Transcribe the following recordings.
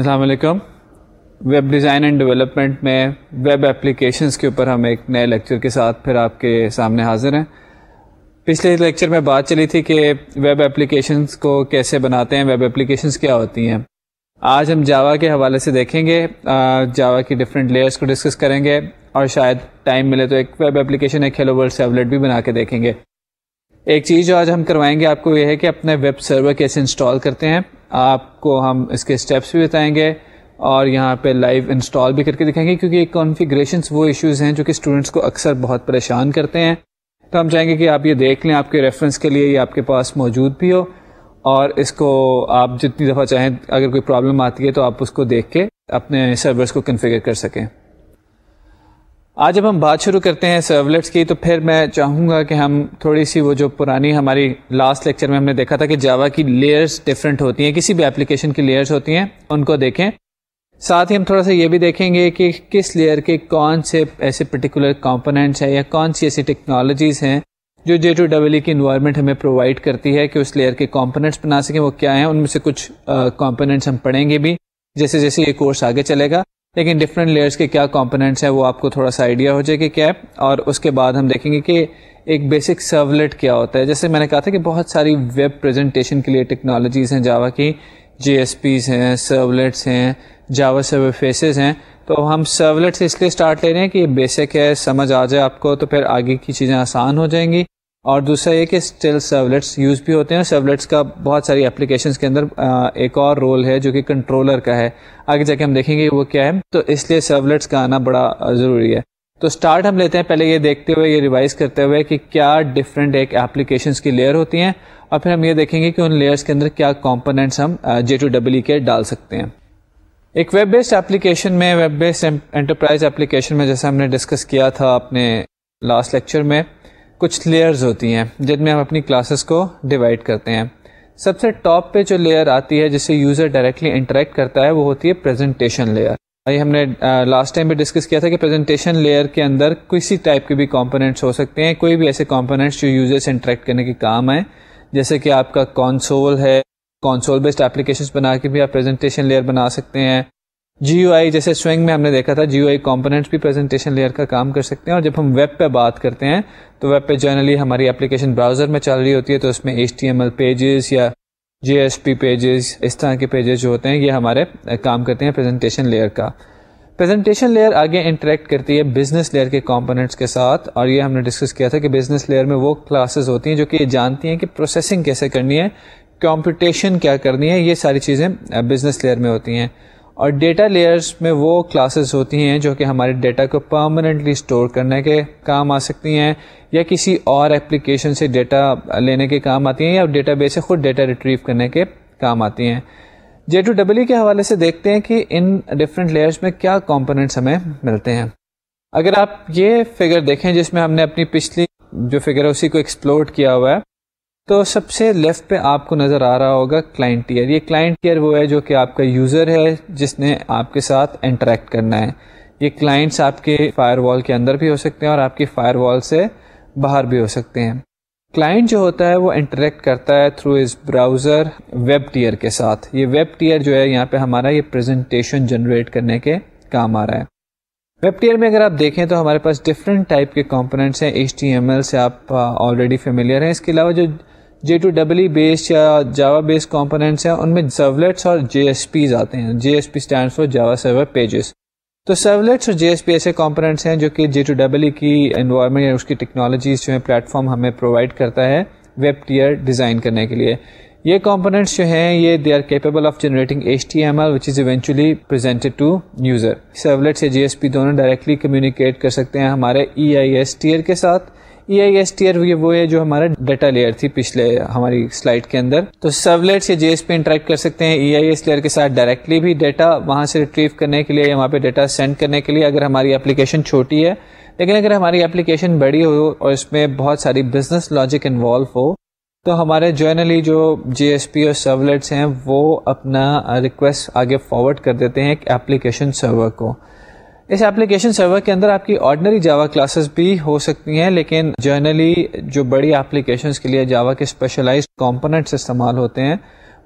السلام علیکم۔ Web design and development میں ویب اپلیکیشنس کے اوپر ہم ایک نئے لیکچر کے ساتھ پھر آپ کے سامنے حاضر ہیں۔ پچھلے لیکچر میں بات چلی تھی کہ ویب اپلیکیشنس کو کیسے بناتے ہیں، ویب اپلیکیشنس کیا ہوتی ہیں۔ آج ہم جاوا کے حوالے سے دیکھیں گے جاوا کی ڈفرینٹ لیئرس کو ڈسکس کریں گے اور شاید ٹائم ملے تو ایک ویب اپلیکیشن، ایک ہیلو ورلڈ سیولیٹ بھی بنا کے دیکھیں گے۔ ایک چیز جو آج ہم کروائیں گے آپ کو یہ ہے کہ اپنے ویب سرور کیسے انسٹال کرتے ہیں۔ آپ کو ہم اس کے اسٹیپس بھی بتائیں گے اور یہاں پہ لائیو انسٹال بھی کر کے دکھائیں گے کیونکہ یہ کانفیگریشنس وہ ایشوز ہیں جو کہ اسٹوڈنٹس کو اکثر بہت پریشان کرتے ہیں۔ تو ہم چاہیں گے کہ آپ یہ دیکھ لیں آپ کے ریفرنس کے لیے یہ آپ کے پاس موجود بھی ہو اور اس کو آپ جتنی دفعہ چاہیں اگر کوئی پرابلم آتی ہے تو آپ اس کو دیکھ کے اپنے سرورس کو کنفیگر کر سکیں۔ آج جب ہم بات شروع کرتے ہیں سرولیٹس کی، تو پھر میں چاہوں گا کہ ہم تھوڑی سی وہ جو پرانی ہماری لاسٹ لیکچر میں ہم نے دیکھا تھا کہ جاوا کی لیئرس ڈفرینٹ ہوتی ہیں، کسی بھی اپلیکیشن کی لیئرس ہوتی ہیں، ان کو دیکھیں۔ ساتھ ہی ہم تھوڑا سا یہ بھی دیکھیں گے کہ کس لیئر کے کون سے ایسے پرٹیکولر کمپوننٹس ہیں یا کون سی ایسی ٹیکنالوجیز ہیں جو جے ٹو ڈبل ای کی انوائرمنٹ ہمیں پرووائڈ کرتی ہے کہ اس لیئر کے کمپوننٹس بنا سکیں۔ وہ کیا ہیں؟ ان میں سے کچھ کمپوننٹس ہم پڑھیں گے بھی، جیسے جیسے یہ کورس آگے چلے گا۔ لیکن ڈفرینٹ لیئرس کے کیا کمپوننٹس ہیں وہ آپ کو تھوڑا سا آئیڈیا ہو جائے گا کیا اور اس کے بعد ہم دیکھیں گے کہ ایک بیسک سرولیٹ کیا ہوتا ہے۔ جیسے میں نے کہا تھا کہ بہت ساری ویب پریزنٹیشن کے لیے ٹیکنالوجیز ہیں جاوا کی جی ایس پیز ہیں سرولیٹس ہیں جاوا سرور فیسز ہیں۔ تو ہم سرولیٹ سے اس لیے اسٹارٹ لے رہے ہیں کہ یہ بیسک ہے، سمجھ آ جائے آپ کو تو پھر آگے کی چیزیں آسان ہو جائیں گی۔ اور دوسرا یہ کہ اسٹل سرولیٹس یوز بھی ہوتے ہیں سرولیٹس کا بہت ساری اپلیکیشنس کے اندر ایک اور رول ہے جو کہ کنٹرولر کا ہے۔ آگے جا کے ہم دیکھیں گے وہ کیا ہے۔ تو اس لیے سرولیٹس کا آنا بڑا ضروری ہے۔ تو اسٹارٹ ہم لیتے ہیں پہلے یہ دیکھتے ہوئے، یہ ریوائز کرتے ہوئے کہ کیا ڈفرینٹ ایک اپلیکیشنس کی لیئر ہوتی ہیں۔ اور پھر ہم یہ دیکھیں گے کہ ان لیئرس کے اندر کیا کمپوننٹس ہم جے ٹو ڈبل کے ڈال سکتے ہیں۔ ایک ویب بیسڈ اپلیکیشن میں ویب بیسڈ انٹرپرائز اپلیکیشن میں جیسے ہم نے ڈسکس کیا تھا اپنے لاسٹ لیکچر میں کچھ لیئرز ہوتی ہیں، جن میں ہم اپنی کلاسز کو ڈیوائڈ کرتے ہیں۔ سب سے ٹاپ پہ جو لیئر آتی ہے جس سے یوزر ڈائریکٹلی انٹریکٹ کرتا ہے، وہ ہوتی ہے پریزنٹیشن لیئر ہم نے لاسٹ ٹائم بھی ڈسکس کیا تھا کہ پریزنٹیشن لیئر کے اندر کسی ٹائپ کے بھی کمپوننٹس ہو سکتے ہیں۔ کوئی بھی ایسے کمپوننٹس جو یوزر سے انٹریکٹ کرنے کے کام آئیں، جیسے کہ آپ کا کانسول ہے کانسول بیسڈ اپلیکیشن بنا کے بھی آپ پریزنٹیشن لیئر بنا سکتے ہیں۔ جی یو آئی جیسے سوئنگ میں ہم نے دیکھا تھا جی یو آئی کمپوننٹس بھی پریزنٹیشن لیئر کا کام کر سکتے ہیں، اور جب ہم ویب پہ بات کرتے ہیں، تو ویب پہ جنرلی ہماری اپلیکیشن براؤزر میں چل رہی ہوتی ہے، تو اس میں H T M L pages یا جی ایس پی پیجز اس طرح کے پیجز جو ہوتے ہیں، یہ ہمارے کام کرتے ہیں پریزنٹیشن لیئر کا۔ پریزنٹیشن لیئر آگے انٹریکٹ کرتی ہے بزنس لیئر کے کمپوننٹس کے ساتھ، اور یہ ہم نے ڈسکس کیا تھا کہ بزنس لیئر میں وہ کلاسز ہوتی ہیں جو کہ یہ جانتی ہیں کہ پروسیسنگ کیسے کرنی ہے کمپٹیشن کیا کرنی ہے، یہ ساری چیزیں بزنس لیئر میں ہوتی ہیں۔ اور ڈیٹا لیئرس میں وہ کلاسز ہوتی ہیں جو کہ ہمارے ڈیٹا کو پرماننٹلی اسٹور کرنے کے کام آ سکتی ہیں یا کسی اور اپلیکیشن سے ڈیٹا لینے کے کام آتی ہیں یا ڈیٹا بیس سے خود ڈیٹا ریٹریو کرنے کے کام آتی ہیں۔ جے ٹو ڈبل کے حوالے سے دیکھتے ہیں کہ ان ڈفرینٹ لیئرس میں کیا کمپوننٹس ہمیں ملتے ہیں۔ اگر آپ یہ فگر دیکھیں جس میں ہم نے اپنی پچھلی جو فگر ہے اسی کو ایکسپلور کیا ہوا ہے تو سب سے لیفٹ پہ آپ کو نظر آ رہا ہوگا کلائنٹ ایئر یہ کلائنٹ ایئر وہ ہے جو کہ آپ کا یوزر ہے، جس نے آپ کے ساتھ انٹریکٹ کرنا ہے۔ یہ کلائنٹس آپ کے فائر وال کے اندر بھی ہو سکتے ہیں اور آپ کی فائر وال سے باہر بھی ہو سکتے ہیں۔ کلائنٹ جو ہوتا ہے وہ انٹریکٹ کرتا ہے through as browser web tier کے ساتھ۔ یہ ویب ٹیئر جو ہے، یہاں پہ ہمارا یہ پریزنٹیشن جنریٹ کرنے کے کام آ رہا ہے۔ ویب ٹیئر میں اگر آپ دیکھیں تو ہمارے پاس ڈفرینٹ ٹائپ کے کمپوننٹس ہیں۔ ایچ ٹی ایم ایل سے آپ آلریڈی فیملیئر ہیں۔ اس کے علاوہ جو جے ٹو ڈبل بیس یا جاوا بیس کمپوننٹس ہیں، ان میں سرولیٹس اور جے ایس پیز آتے ہیں۔ J S P stand for Java server pages تو سرولیٹس اور جے ایس پی ایسے کمپوننٹس ہیں جو کہ جے ٹو ڈبل کی انوائرمنٹ یا اس کی ٹیکنالوجیز جو ہیں پلیٹ فارم ہمیں پرووائڈ کرتا ہے ویب ٹیئر ڈیزائن کرنے کے لیے۔ یہ کمپوننٹس جو ہیں، یہ they are capable of generating H T M L which is eventually presented to user servlets یا جی ایس پی دونوں ڈائریکٹلی کمیونیکیٹ کر سکتے ہیں ہمارے ای آئی ایس ٹیئر کے ساتھ۔ ای آئی ایس ٹیئر وہ ہے جو ہمارا ڈیٹا لیئر تھی پچھلے ہماری سلائڈ کے اندر۔ تو سرولیٹ یا جی ایس پہ انٹریکٹ کر سکتے ہیں ای آئی ایس لیئر کے ساتھ ڈائریکٹلی بھی ڈیٹا وہاں سے ریٹریو کرنے کے لیے یا وہاں پہ ڈیٹا سینڈ کرنے کے لیے اگر ہماری اپلیکیشن چھوٹی ہے۔ لیکن اگر ہماری اپلیکیشن بڑی ہو اور اس میں بہت ساری بزنس لاجک انوالو ہو، تو ہمارے جرنلی جو جی ایس پی اور سرولیٹس ہیں وہ اپنا ریکویسٹ آگے فارورڈ کر دیتے ہیں ایک اپلیکیشن سرور کو۔ اس ایپلیکیشن سرور کے اندر آپ کی آرڈنری جاوا کلاسز بھی ہو سکتی ہیں، لیکن جرنلی جو بڑی اپلیکیشنس کے لیے جاوا کے اسپیشلائز کمپوننٹس استعمال ہوتے ہیں،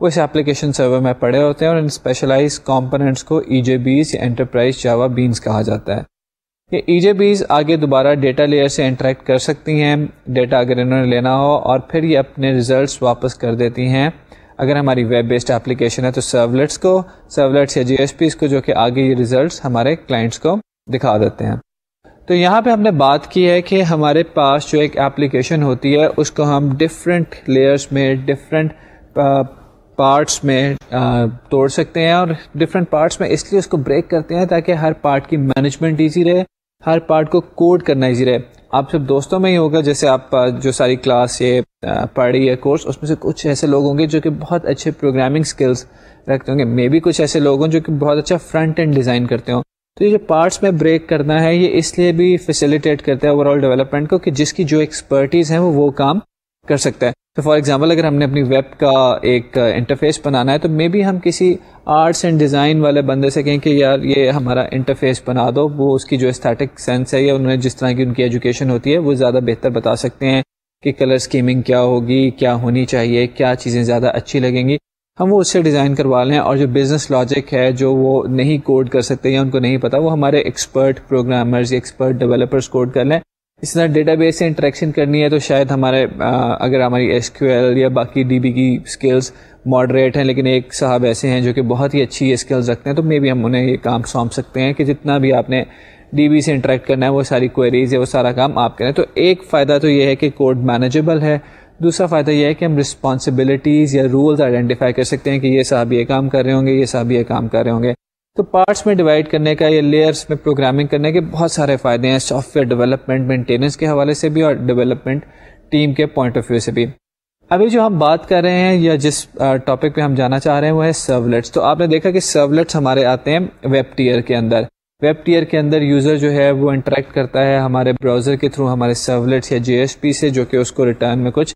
وہ اس اپلیکیشن سرور میں پڑے ہوتے ہیں اور ان اسپیشلائز کمپوننٹس کو ای جے بیز یا انٹرپرائز جاوا بینس کہا جاتا ہے۔ یہ ای جے بیز آگے دوبارہ ڈیٹا لیئر سے انٹریکٹ کر سکتی ہیں ڈیٹا اگر انہوں نے لینا ہو اور پھر یہ اپنے ریزلٹس واپس کر دیتی ہیں۔ اگر ہماری ویب بیسڈ اپلیکیشن ہے تو سرولیٹس کو سرولیٹس یا جی ایس پیز کو جو کہ آگے یہ ریزلٹس ہمارے کلائنٹس کو دکھا دیتے ہیں۔ تو یہاں پہ ہم نے بات کی ہے کہ ہمارے پاس جو ایک اپلیکیشن ہوتی ہے، اس کو ہم ڈفرینٹ لیئرس میں ڈفرینٹ پارٹس میں توڑ سکتے ہیں اور ڈفرینٹ پارٹس میں اس لیے اس کو بریک کرتے ہیں تاکہ ہر پارٹ کی مینجمنٹ ایزی رہے۔ ہر پارٹ کو کوڈ کرنا ایزی رہے۔ آپ سب دوستوں میں ہی ہوگا، جیسے آپ جو ساری کلاس یہ پڑھ رہی ہے کورس اس میں سے کچھ ایسے لوگ ہوں گے جو کہ بہت اچھے پروگرامنگ اسکلس رکھتے ہوں گے۔ مے بھی کچھ ایسے لوگ ہوں جو کہ بہت اچھا فرنٹ اینڈ ڈیزائن کرتے ہوں۔ تو یہ جو پارٹس میں بریک کرنا ہے، یہ اس لیے بھی فیسیلیٹیٹ کرتا ہے اوور آل ڈیولپمنٹ کو کہ جس کی جو ایکسپرٹیز ہیں وہ وہ کام کر سکتا ہے۔ تو فار ایگزامپل اگر ہم نے اپنی ویب کا ایک انٹرفیس بنانا ہے تو مے بی ہم کسی آرٹس اینڈ ڈیزائن والے بندے سے کہیں کہ یار یہ ہمارا انٹرفیس بنا دو، وہ اس کی جو اسٹیٹک سینس ہے یا انہوں نے جس طرح کی ان کی ایجوکیشن ہوتی ہے، وہ زیادہ بہتر بتا سکتے ہیں کہ کلر اسکیمنگ کیا ہوگی، کیا ہونی چاہیے، کیا چیزیں زیادہ اچھی لگیں گی۔ ہم وہ اس سے ڈیزائن کروا لیں اور جو بزنس لاجک ہے، جو وہ نہیں کوڈ کر سکتے یا ان کو نہیں پتا، وہ ہمارے ایکسپرٹ پروگرامرز یا ایکسپرٹ ڈیولپرز کوڈ کر لیں۔ اس طرح ڈیٹا بیس سے انٹریکشن کرنی ہے تو شاید ہمارے اگر ہماری ایس کیو ایل یا باقی ڈی بی کی اسکلس ماڈریٹ ہیں، لیکن ایک صاحب ایسے ہیں جو کہ بہت ہی اچھی اسکلز رکھتے ہیں، تو مے بی ہم انہیں یہ کام سونپ سکتے ہیں کہ جتنا بھی آپ نے ڈی بی سے انٹریکٹ کرنا ہے، وہ ساری کوئریز ہے وہ سارا کام آپ کریں۔ تو ایک فائدہ تو یہ ہے کہ کوڈ مینیجیبل ہے، دوسرا فائدہ یہ ہے کہ ہم رسپانسبلٹیز یا رولز آئیڈینٹیفائی کر سکتے ہیں کہ یہ صاحب یہ کام کر رہے ہوں گے، یہ صاحب یہ کام کر رہے ہوں گے۔ تو پارٹس میں ڈیوائڈ کرنے کا یا لیئرس میں پروگرامنگ کرنے کے بہت سارے فائدے ہیں سافٹ ویئر ڈیولپمنٹ مینٹیننس کے حوالے سے بھی اور ڈیولپمنٹ ٹیم کے پوائنٹ آف ویو سے بھی۔ ابھی جو ہم بات کر رہے ہیں یا جس ٹاپک پہ ہم جانا چاہ رہے ہیں وہ ہے سرولیٹس تو آپ نے دیکھا کہ سرولیٹس ہمارے آتے ہیں ویب ٹیئر کے اندر۔ ویب ٹیئر کے اندر یوزر جو ہے وہ انٹریکٹ کرتا ہے ہمارے براؤزر کے تھرو ہمارے سرولیٹس یا جے ایس پی سے جو کہ اس کو ریٹرن میں کچھ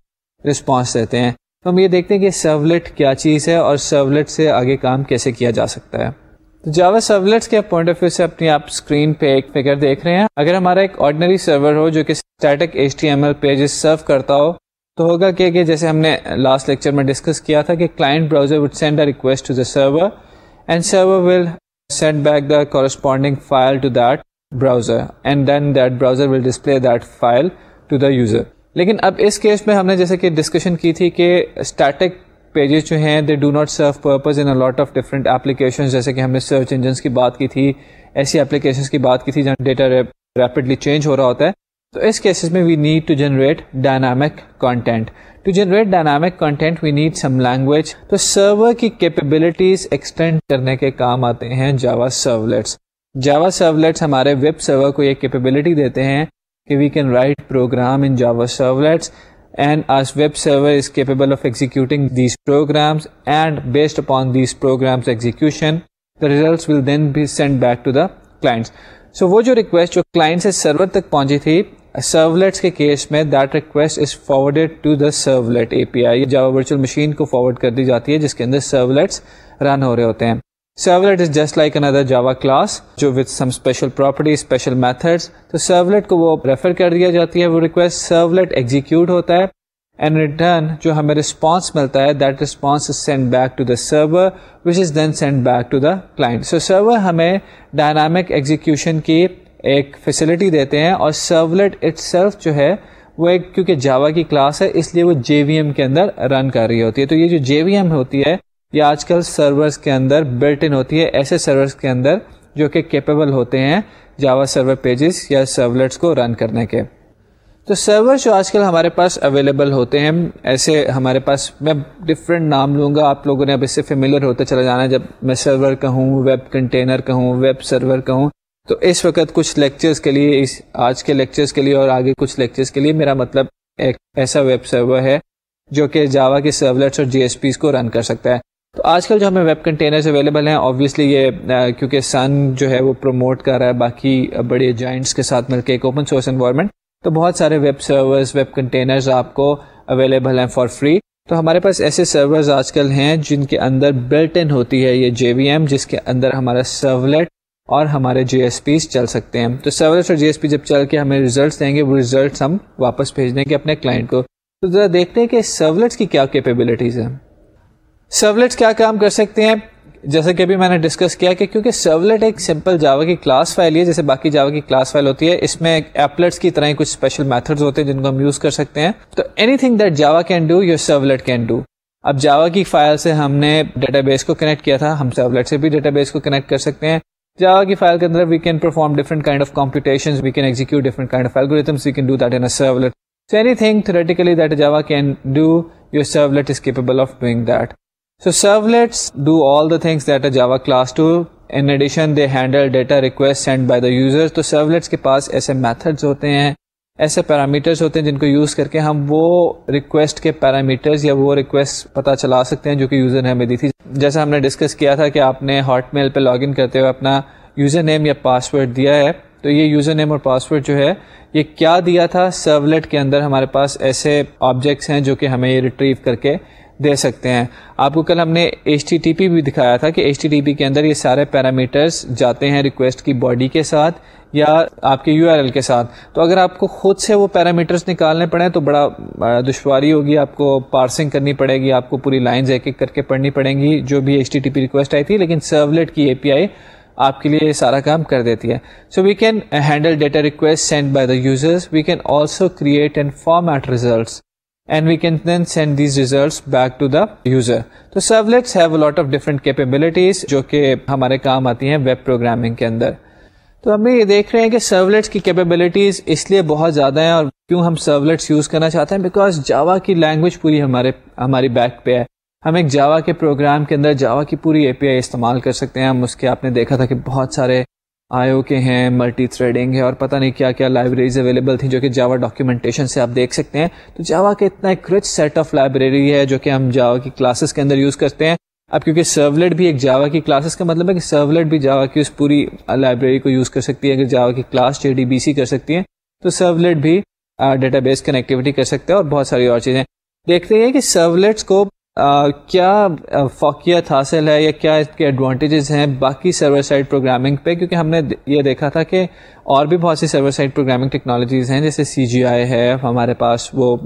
رسپانس دیتے ہیں۔ تو ہم یہ دیکھتے ہیں کہ سرولیٹ کیا چیز ہے اور سرولیٹ سے آگے کام کیسے کیا جا سکتا ہے۔ تو جاوا سرولیٹس کے پوائنٹ آف ویو سے اپنی آپ اسکرین پہ ایک فگر دیکھ رہے ہیں۔ اگر ہمارا ایک آرڈنری سرور ہو جو کہ static H T M L pages serve کرتا ہو، تو ہوگا کہ جیسے ہم نے لاسٹ لیکچر میں ڈسکس کیا تھا کہ client browser would send a request to the server and server will send back the corresponding file to that browser and then that browser will display that file to the user لیکن اب اس case میں ہم نے جیسے کہ discussion کی تھی کہ اسٹیٹک پیجز جو ہیں they do not serve purpose in lot of different application جیسے کہ ہم نے سرچ انجنس کی بات کی تھی، ایسی اپلیکیشن کی بات کی تھی جہاں ڈیٹا ریپڈلی چینج ہو رہا ہوتا ہے. تو اس کیسز میں we need to generate dynamic content to generate dynamic content we need some language تو سرور کی کیپیبلٹیز ایکسٹینڈ کرنے کے کام آتے ہیں جاوا سرولیٹس جاوا سرولیٹس ہمارے ویب سرور کو یہ کیپیبلٹی دیتے ہیں کہ we can write program in Java servlets and as web server is capable of executing these programs and based upon these programs execution the results will then be send back to the clients so وہ جو request جو client سے سرور تک پہنچی تھی servlets کے case میں that request is forwarded to the servlet A P I Java virtual machine کو فارورڈ کر دی جاتی ہے جس کے اندر سرولیٹس رن ہو رہے ہوتے ہیں سرولیٹ از جسٹ لائک اندر جاوا کلاس جو with some special property special methods تو سرولیٹ کو وہ ریفر کر دیا جاتی ہے وہ ریکویسٹ سرولیٹ ایگزیکیوٹ ہوتا ہے اینڈ ریٹرن جو ہمیں رسپانس ملتا ہے that response is send back to the server which is then send back to the client so server ہمیں ڈائنامک ایگزیکیوشن کی ایک فیسلٹی دیتے ہیں اور سرولیٹ اٹ سیلف جو ہے وہ ایک کیونکہ جاوا کی کلاس ہے اس لیے وہ جے وی ایم کے اندر رن کر رہی ہوتی ہے. تو یہ جو جے وی ایم ہوتی ہے یہ آج کل سرورس کے اندر بلٹ ان ہوتی ہے، ایسے سرورس کے اندر جو کہ کیپیبل ہوتے ہیں جاوا سرور پیجز یا سرولیٹس کو رن کرنے کے۔ تو سرور جو آج کل ہمارے پاس اویلیبل ہوتے ہیں، ایسے ہمارے پاس میں ڈفرینٹ نام لوں گا، آپ لوگوں نے اب اس سے فیملیئر ہوتے چلا جانا جب میں سرور کہوں ویب کنٹینر کہوں ویب سرور کہوں، تو اس وقت کچھ لیکچرز کے لیے، اس آج کے لیکچرز کے لیے اور آگے کچھ لیکچرز کے لیے میرا مطلب ایک ایسا ویب سرور ہے جو کہ جاوا کے سرولیٹس اور جی ایس پیز کو رن کر سکتا ہے۔ تو آج کل جو ہمیں ویب کنٹینرز اویلیبل ہیں آبویسلی یہ کیونکہ سن جو ہے وہ پروموٹ کر رہا ہے، باقی بڑے جوائنٹس کے ساتھ مل کے ایک اوپن سورس انوائرمنٹ تو بہت سارے ویب سرورز ویب کنٹینرز آپ کو اویلیبل ہیں فار فری تو ہمارے پاس ایسے سرورز آج کل ہیں جن کے اندر بلٹ ان ہوتی ہے یہ جے وی ایم جس کے اندر ہمارا سرولیٹ اور ہمارے جی ایس پیز چل سکتے ہیں۔ تو سروس اور جی ایس پی جب چل کے ہمیں ریزلٹس دیں گے، وہ ریزلٹس ہم واپس بھیج دیں گے اپنے کلائنٹ کو۔ تو ذرا دیکھتے ہیں کہ سرولیٹس کی کیا کیپیبلٹیز ہیں۔ سرولیٹس کیا کام کر سکتے ہیں؟ جیسے کہ ابھی میں نے ڈسکس کیا کہ کیونکہ سرولیٹ ایک سمپل جاوا کی کلاس فائل ہے، جیسے باقی جاوا کی کلاس فائل ہوتی ہے، اس میں ایپلٹس کی طرح ہی کچھ اسپیشل میتھڈ ہوتے ہیں جن کو ہم یوز کر سکتے ہیں۔ تو anything that Java can do your servlet can do اب جاوا کی فائل سے ہم نے ڈیٹا بیس کو کنیکٹ کیا تھا، ہم سرولیٹ سے بھی ڈیٹا بیس کو کنیکٹ کر سکتے ہیں۔ جاوا کی فائل کے اندر we can perform different kind of computation we can execute different kind of algorithms we can do that in servlet so anything theoretically that Java can do your servlet is capable of doing that So servlets do all the things that a Java class do. In addition, they handle data requests sent by the users. تو servlets کے پاس ایسے methods ہوتے ہیں ایسے parameters ہوتے ہیں جن کو یوز کر کے ہم وہ ریکویسٹ کے پیرامیٹرز یا وہ ریکویسٹ پتا چلا سکتے ہیں جو کہ یوزر نے ہمیں دی تھی جیسا ہم نے ڈسکس کیا تھا کہ آپ نے ہاٹ میل پہ لاگ ان کرتے ہوئے اپنا یوزر نیم یا پاسورڈ دیا ہے تو یہ یوزر نیم اور پاسورڈ جو ہے یہ کیا دیا تھا سرولیٹ کے اندر ہمارے پاس ایسے آبجیکٹس ہیں جو کہ ہمیں یہ ریٹریو کر کے دے سکتے ہیں۔ آپ کو کل ہم نے ایچ ٹی ٹی پی بھی دکھایا تھا کہ ایچ ٹی ٹی پی کے اندر یہ سارے پیرامیٹرز جاتے ہیں ریکویسٹ کی باڈی کے ساتھ یا آپ کے یو آر ایل کے ساتھ۔ تو اگر آپ کو خود سے وہ پیرامیٹرز نکالنے پڑیں تو بڑا دشواری ہوگی۔ آپ کو پارسنگ کرنی پڑے گی، آپ کو پوری لائنز ایک ایک کر کے پڑھنی پڑیں گی۔ جو بھی H T T P request آئی تھی، لیکن سرولیٹ کی اے پی آئی آپ کے لیے یہ سارا کام کر دیتی ہے۔ So we can handle data request send by the users we can also create and format results and we can then send these results back to the user تو servlets have lot of different capabilities جو کہ ہمارے کام آتی ہیں web programming کے اندر تو ہم یہ دیکھ رہے ہیں کہ سرولیٹس کی کیپیبلٹیز اس لیے بہت زیادہ ہیں اور کیوں ہم سرولیٹس یوز کرنا چاہتے ہیں؟ بیکاز جاوا کی لینگویج پوری ہمارے ہماری بیک پہ ہے۔ ہم ایک جاوا کے پروگرام کے اندر جاوا کی پوری اے پی آئی استعمال کر سکتے ہیں۔ ہم اس کے آپ نے دیکھا تھا کہ بہت سارے آئی او کے ہیں ملٹی تھریڈنگ ہے اور پتہ نہیں کیا کیا لائبریریز اویلیبل تھیں جو کہ جاوا ڈاکیومنٹیشن سے آپ دیکھ سکتے ہیں۔ تو جاوا کا اتنا ایک رچ سیٹ آف لائبریری ہے جو کہ ہم جاوا کی کلاسز کے اندر یوز کرتے ہیں۔ اب کیونکہ سرولیٹ بھی ایک جاوا کی کلاسز کا مطلب ہے کہ سرولیٹ بھی جاوا کی اس پوری لائبریری کو یوز کر سکتی ہے۔ اگر جاوا کی class J D B C کر سکتی ہیں تو سرولیٹ بھی ڈیٹا بیس کنیکٹیوٹی کر سکتے ہیں اور بہت ساری اور چیزیں۔ دیکھتے ہیں کہ سرولیٹس کو کیا فوقیت حاصل ہے یا کیا اس کے ایڈوانٹیجز ہیں باقی سرور سائڈ پروگرامنگ پہ؟ کیونکہ ہم نے یہ دیکھا تھا کہ اور بھی بہت سی سرور سائڈ پروگرامنگ ٹیکنالوجیز ہیں، جیسے سی جی آئی ہے، ہمارے پاس وہ